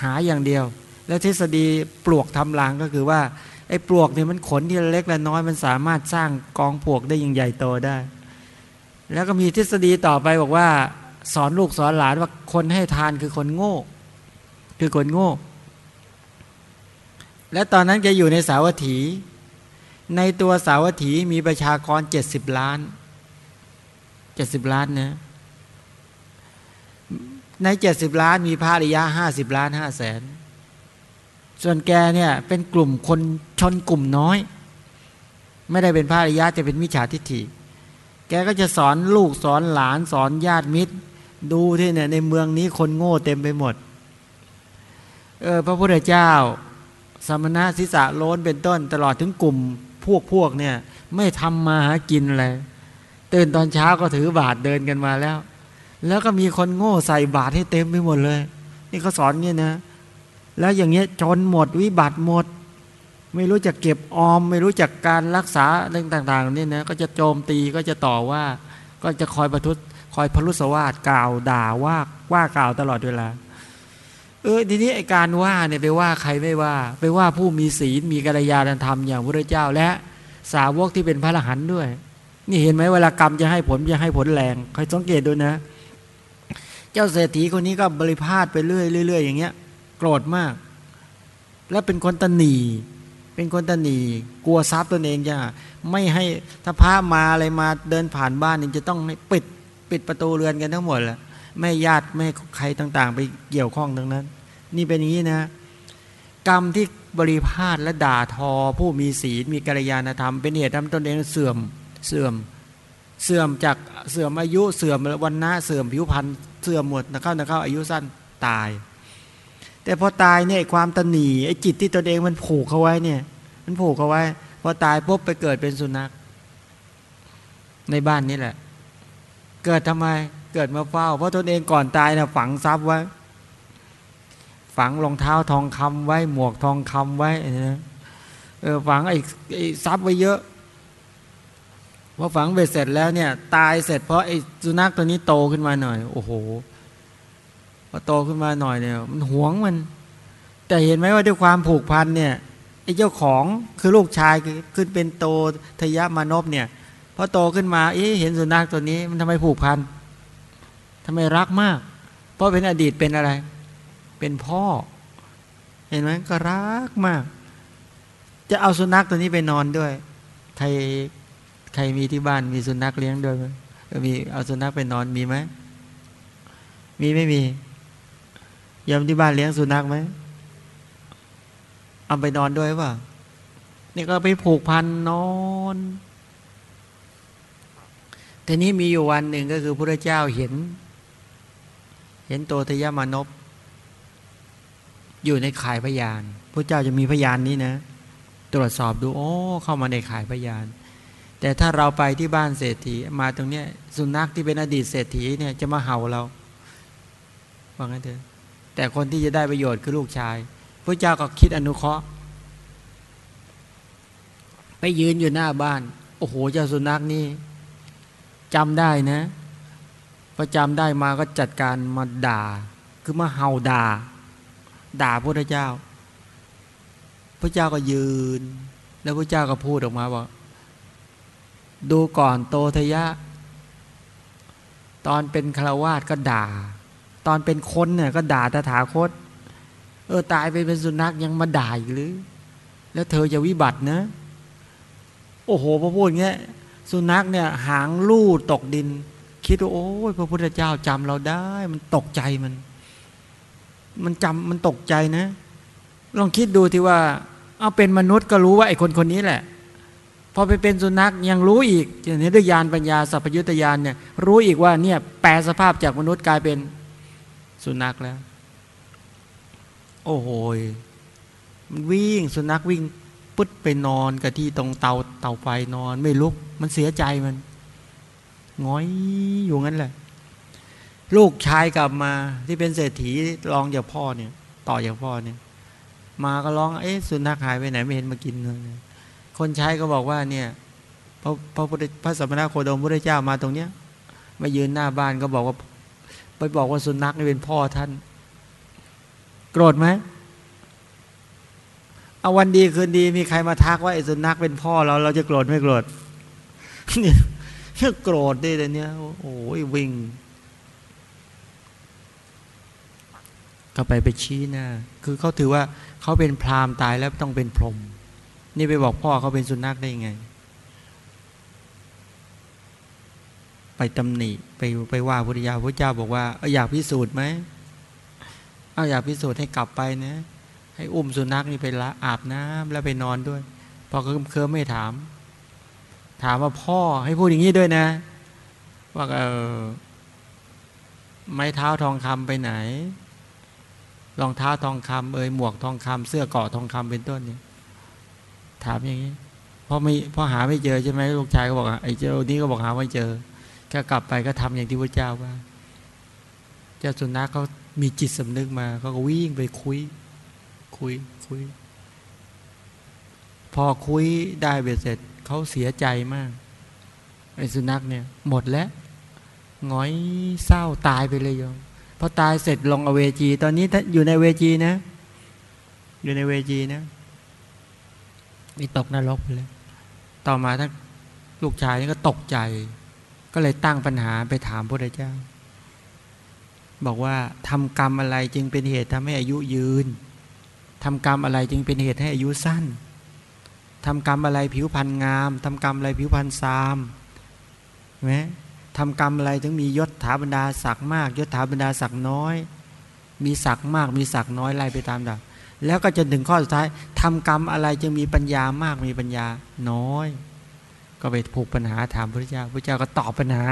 หาอย่างเดียว แล้วทฤษฎีปลวกทำลังก็คือว่าไอ้ปลวกเนี่ยมันขนที่เล็กและน้อยมันสามารถสร้างกองปลวกได้ยิ่งใหญ่โตได้ แล้วก็มีทฤษฎีต่อไปบอกว่า สอนลูกสอนหลานว่าคนให้ทานคือคนโง่ คือคนโง่ และตอนนั้นแกอยู่ในสาวัตถี ในตัวสาวัตถีมีประชากรเจ็ดสิบล้านเจ็ดสิบล้านนะในเจ็ดสิบล้านมีพระอริยะห้าสิบล้านห้าแสนส่วนแกเนี่ยเป็นกลุ่มคนชนกลุ่มน้อย ไม่ได้เป็นพระอริยะจะเป็นมิจฉาทิฏฐิ แกก็จะสอนลูกสอนหลานสอนญาติมิตร ดูที่เนี่ยในเมืองนี้คนโง่เต็มไปหมด เออพระพุทธเจ้า สมณะศิษะโล้นเป็นต้น ตลอดถึงกลุ่มพวกพวกเนี่ย ไม่ทำมาหากินอะไรตื่นตอนเช้าก็ถือบาทเดินกันมาแล้ว แล้วก็มีคนโง่ใส่บาตรให้เต็มไปหมดเลย นี่เขาสอนเนี่ยนะ แล้วอย่างเงี้ยจนหมดวิบัติหมด ไม่รู้จักเก็บออม ไม่รู้จักการรักษาเรื่องต่างๆนี่นะก็จะโจมตีก็จะต่อว่า ก็จะคอยประทุษคอยพลุสวาดกล่าวด่าว่าว่ากล่าวตลอดเวลาเออทีนี้ไอการว่าเนี่ยไปว่าใครไม่ว่า ไปว่าผู้มีศีลมีกัลยาณธรรมอย่างพระเจ้าและสาวกที่เป็นพระอรหันต์ด้วย นี่เห็นไหมเวลากรรมจะให้ผลจะให้ผลแรงคอยสังเกตดูนะ เจ้าเศรษฐีคนนี้ก็บริพาทไปเรื่อยๆอย่างเงี้ย โกรธมาก แล้วเป็นคนตนี เป็นคนตนีกลัวทรัพย์ตนเองจะไม่ให้ถ้าพระมาอะไรมาเดินผ่านบ้านนี่จะต้องปิดปิดประตูเรือนกันทั้งหมดแหละไม่ญาติไม่ใครต่าง ๆ ไปเกี่ยวข้องทั้งนั้น นี่เป็นอย่างนี้นะ กรรมที่บริพาทและด่าทอ ผู้มีศีลมีกัลยาณธรรม เป็นเหตุทำตนเองเสื่อมเสื่อมเสื่อมจากเสื่อมอายุเสื่อมวันนะเสื่อมผิวพรรณเสื่อมหมดนะเข้านะเข้าอายุสั้นตาย แต่พอตายเนี่ยความตนีไอ้จิตที่ตนเองมันผูกเขาไว้เนี่ย มันผูกเขาไว้ พอตายปุ๊บไปเกิดเป็นสุนัข ในบ้านนี้แหละ เกิดทำไมเกิดมาเฝ้า เพราะตนเองก่อนตายนะฝังทรัพย์ไว้ ฝังรองเท้าทองคำไว้ หมวกทองคำไว้นะเออฝังไอ้ไอ้ทรัพย์ไว้เยอะพอฝังเบ็ดเสร็จแล้วเนี่ย ตายเสร็จเพราะไอ้สุนัขตัวนี้โตขึ้นมาหน่อย โอ้โห พอโตขึ้นมาหน่อยเนี่ยมันหวงมัน แต่เห็นไหมว่าด้วยความผูกพันเนี่ยไอ้เจ้าของคือลูกชายขึ้นเป็นโตทยมานพเนี่ยพอโตขึ้นมาเอ๊ะเห็นสุนัขตัวนี้ มันทำไมผูกพันทำไมรักมาก เพราะเป็นอดีตเป็นอะไร เป็นพ่อ เห็นไหมก็รักมาก จะเอาสุนัขตัวนี้ไปนอนด้วย ใครใครมีที่บ้านมีสุนัขเลี้ยงด้วยไหมมีเอาสุนัขไปนอนมีไหมมีไม่มี ยามที่บ้านเลี้ยงสุนัขไหมเอาไปนอนด้วยป่ะนี่ก็ไปผูกพันนอนทีนี้มีอยู่วันหนึ่งก็คือพระเจ้าเห็น เห็นโตทยามานพอยู่ในข่ายพยานพระเจ้าจะมีพยานนี้นะ ตรวจสอบดูโอ้เข้ามาในข่ายพยาน แต่ถ้าเราไปที่บ้านเศรษฐีมาตรงเนี้ยสุนัขที่เป็นอดีตเศรษฐีเนี่ยจะมาเห่าเราว่างั้นเถอะ แต่คนที่จะได้ประโยชน์คือลูกชายพระเจ้าก็คิดอนุเคราะห์ ไปยืนอยู่หน้าบ้าน โอ้โหเจ้าสุนัขนี่จำได้นะพอจำได้มาก็จัดการมาด่า คือมาเห่าด่า ด่าพระเจ้า พระเจ้าก็ยืน แล้วพระเจ้าก็พูดออกมาว่าดูก่อนโตทยะ ตอนเป็นคารวาสก็ด่า ตอนเป็นคนเนี่ยก็ด่าตถาคต เออตายไปเป็นสุนัขยังมาด่าอีกหรือ แล้วเธอจะวิบัตินะ โอ้โหพอพูดเงี้ย สุนัขเนี่ย หางลู่ตกดิน คิดว่าโอ้ยพระพุทธเจ้าจำเราได้ มันตกใจมัน มันจำมันตกใจนะ ลองคิดดูที่ว่า เอาเป็นมนุษย์ก็รู้ว่าไอ้คนคนนี้แหละพอไปเป็นสุนัขยังรู้อีกอย่างนี้ด้วยญาณปัญญาสัพพยุตยานเนี่ยรู้อีกว่าเนี่ยแปลสภาพจากมนุษย์กลายเป็น สุนัขแล้ว โอ้โหมันวิ่งสุนัขวิ่งปึ๊ดไปนอนกับที่ตรงเตาเตาไฟนอน ไม่ลุก มันเสียใจมันง้อยอยู่งั้นแหละ ลูกชายกลับมาที่เป็นเศรษฐีรองจากพ่อเนี่ย ต่อจากพ่อเนี่ย มาก็ร้องเอ๊ะสุนัขหายไปไหนไม่เห็นมากินเลยคนใช้ก็บอกว่าเนี่ยพระพระพุทธพระสมณโคดมพระเจ้ามาตรงเนี้ยมายืนหน้าบ้านก็บอกว่า ไปบอกว่าสุนัขนี่เป็นพ่อท่าน โกรธไหมเอาวันดีคืนดีมีใครมาทักว่าไอ้สุนัขเป็นพ่อเราเราจะโกรธไม่โกรธเนี่ยโกรธได้แต่เนี้ยโอ้ยวิ่งก็ไปไปชี้หน้าคือเขาถือว่าเขาเป็นพรามตายแล้วต้องเป็นพรหมนี่ไปบอกพ่อเขาเป็นสุนัขได้ยังไง ไปตำหนิไปไปว่าพุทธยาพระเจ้าบอกว่าอยากพิสูจน์ไหมเอาอยากพิสูจน์ให้กลับไปนะให้อุ้มสุนัขนี่ไปละอาบน้ำแล้วไปนอนด้วย พอเคลิ้มไม่ถาม ถามว่าพ่อให้พูดอย่างนี้ด้วยนะ ว่าเออไม้เท้าทองคำไปไหนรองเท้าทองคำเอ่ยหมวกทองคำเสื้อเกาะทองคำเป็นต้นเนี่ยถามอย่างนี้พอไม่พอหาไม่เจอใช่ไหมลูกชายก็บอกไอ้เจ้านี้ก็บอกหาไม่เจอ ก็กลับไปก็ทำอย่างที่พระเจ้าว่า เจ้าสุนัขเขามีจิตสำนึกมาเขาก็วิ่งไปคุย คุยคุย พอคุยได้เบ็ดเสร็จเขาเสียใจมากไอ้สุนัขเนี่ย หมดแล้วง้อยเศร้าตายไปเลยโยมพอตายเสร็จลงอเวจี ตอนนี้อยู่ในเวจีนะ อยู่ในเวจีนะมีตกนรกไปเลย ต่อมาถ้าลูกชายนี่ก็ตกใจ ก็เลยตั้งปัญหาไปถามพระเจ้า บอกว่าทำกรรมอะไรจึงเป็นเหตุทำให้อายุยืนทำกรรมอะไรจึงเป็นเหตุให้อายุสั้นทำกรรมอะไรผิวพรรณงามทำกรรมอะไรผิวพรรณซามไหมทำกรรมอะไรถึงมียศถาบรรดาศักดิ์มาก ยศถาบรรดาศักดิ์น้อย มีศักดิ์มาก มีศักดิ์น้อยไล่ไปตามดับแล้วก็จนถึงข้อสุดท้ายทำกรรมอะไรจึงมีปัญญามากมีปัญญาน้อย ก็ไปผูกปัญหาถามพระเจ้าพระเจ้าก็ตอบปัญหา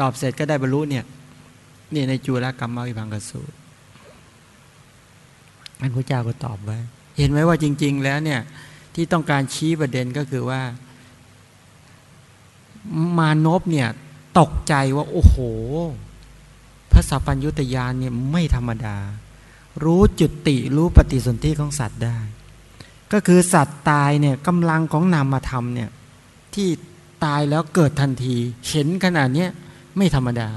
ตอบเสร็จก็ได้บรรลุเนี่ยนี่ในจุลกรรมวิพังกสูตรอันพระเจ้าก็ตอบไว้ เห็นไหมว่าจริง ๆ แล้วเนี่ยที่ต้องการชี้ประเด็นก็คือว่า มานพเนี่ยตกใจว่าโอ้โห พระสัพพัญญุตยานเนี่ยไม่ธรรมดา รู้จุดติรู้ปฏิสนธิของสัตว์ได้ ก็คือสัตว์ตายเนี่ยกำลังของนามธรรมเนี่ย ที่ตายแล้วเกิดทันที เห็นขนาดนี้ไม่ธรรมดา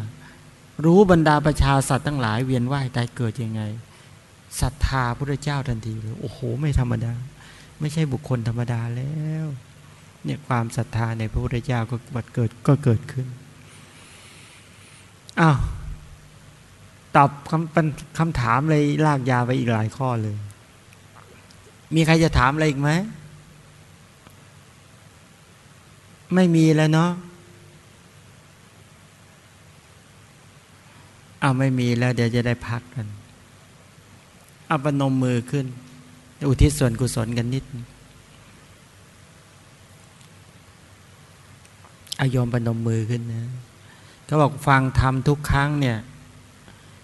รู้บรรดาประชาสัตว์ทั้งหลายเวียนว่ายตายเกิดยังไงศรัทธาพระเจ้าทันทีเลยโอ้โห ไม่ธรรมดา ไม่ใช่บุคคลธรรมดาแล้วเนี่ยความศรัทธาในพระพุทธเจ้าก็บัดเกิดก็เกิดขึ้นอ้าวตอบคำคำถามเลยลากยาไปอีกหลายข้อเลย มีใครจะถามอะไรอีกไหม ไม่มีแล้วเนาะเอาไม่มีแล้ว เดี๋ยวจะได้พักกันเอาปนมมือขึ้น อุทิศส่วนกุศลกันนิดอายอมปนมมือขึ้นนะเขาบอกฟังทำทุกครั้งเนี่ย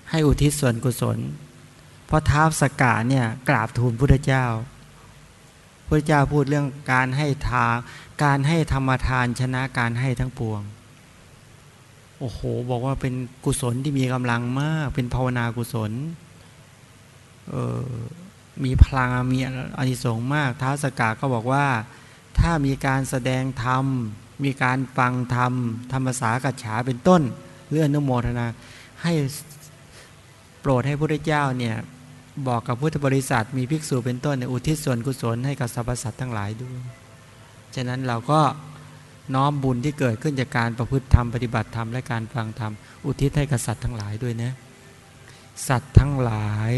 ให้อุทิศส่วนกุศล เพราะท้าวสกาเนี่ย กราบทูลพุทธเจ้า พระเจ้าพูดเรื่องการให้ทาการให้ธรรมทานชนะการให้ทั้งปวง โอ้โห บอกว่าเป็นกุศลที่มีกำลังมาก เป็นภาวนากุศลมีพลังมีอานิสงส์มาก ท้าสกาก็บอกว่า ถ้ามีการแสดงธรรม มีการฟังธรรม ธรรมสากัจฉาเป็นต้นเลื่อนนุโมทนา ให้โปรดให้พระเจ้าเนี่ย บอกกับพุทธบริษัทมีภิกษุเป็นต้นเนี่ยอุทิศส่วนกุศลให้กับสรรพสัตว์ทั้งหลายด้วย ฉะนั้นเราก็น้อมบุญที่เกิดขึ้นจากการประพฤติธรรมปฏิบัติธรรมและการฟังธรรมอุทิศให้กับสัตว์ทั้งหลายด้วยนะ สัตว์ทั้งหลาย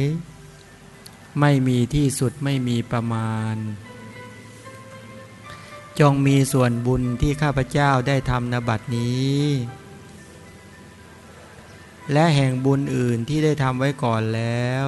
ไม่มีที่สุดไม่มีประมาณ จงมีส่วนบุญที่ข้าพเจ้าได้ทำนบัดนี้ และแห่งบุญอื่นที่ได้ทำไว้ก่อนแล้ว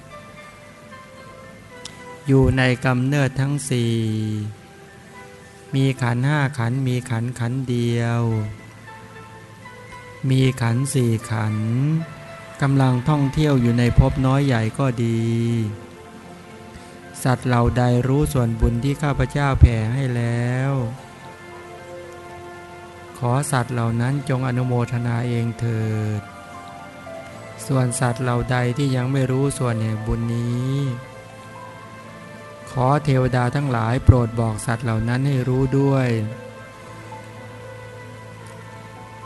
อยู่ในกำเนิดทั้งสี่มีขันห้าขันมีขันขันเดียว มีขันสี่ขันกำลังท่องเที่ยวอยู่ในภพน้อยใหญ่ก็ดี สัตว์เหล่าใดรู้ส่วนบุญที่ข้าพเจ้าแผ่ให้แล้ว ขอสัตว์เหล่านั้นจงอนุโมทนาเองเถิด ส่วนสัตว์เหล่าใดที่ยังไม่รู้ส่วนแห่งบุญนี้ ขอเทวดาทั้งหลายโปรดบอกสัตว์เหล่านั้นให้รู้ด้วย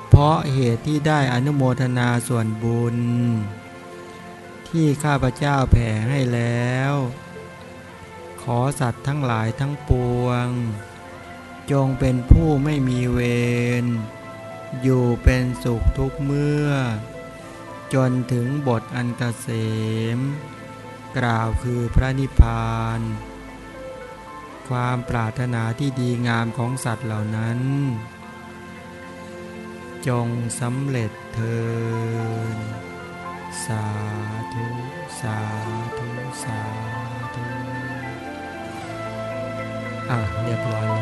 เพราะเหตุที่ได้อนุโมทนาส่วนบุญ ที่ข้าพเจ้าแผ่ให้แล้ว ขอสัตว์ทั้งหลายทั้งปวง จงเป็นผู้ไม่มีเวร อยู่เป็นสุขทุกเมื่อ จนถึงบทอันกเกษมกล่าวคือพระนิพพาน ความปรารถนาที่ดีงามของสัตว์เหล่านั้น จงสำเร็จเทินสาธุ สาธุ สาธุ อะ เรียบร้อยแล้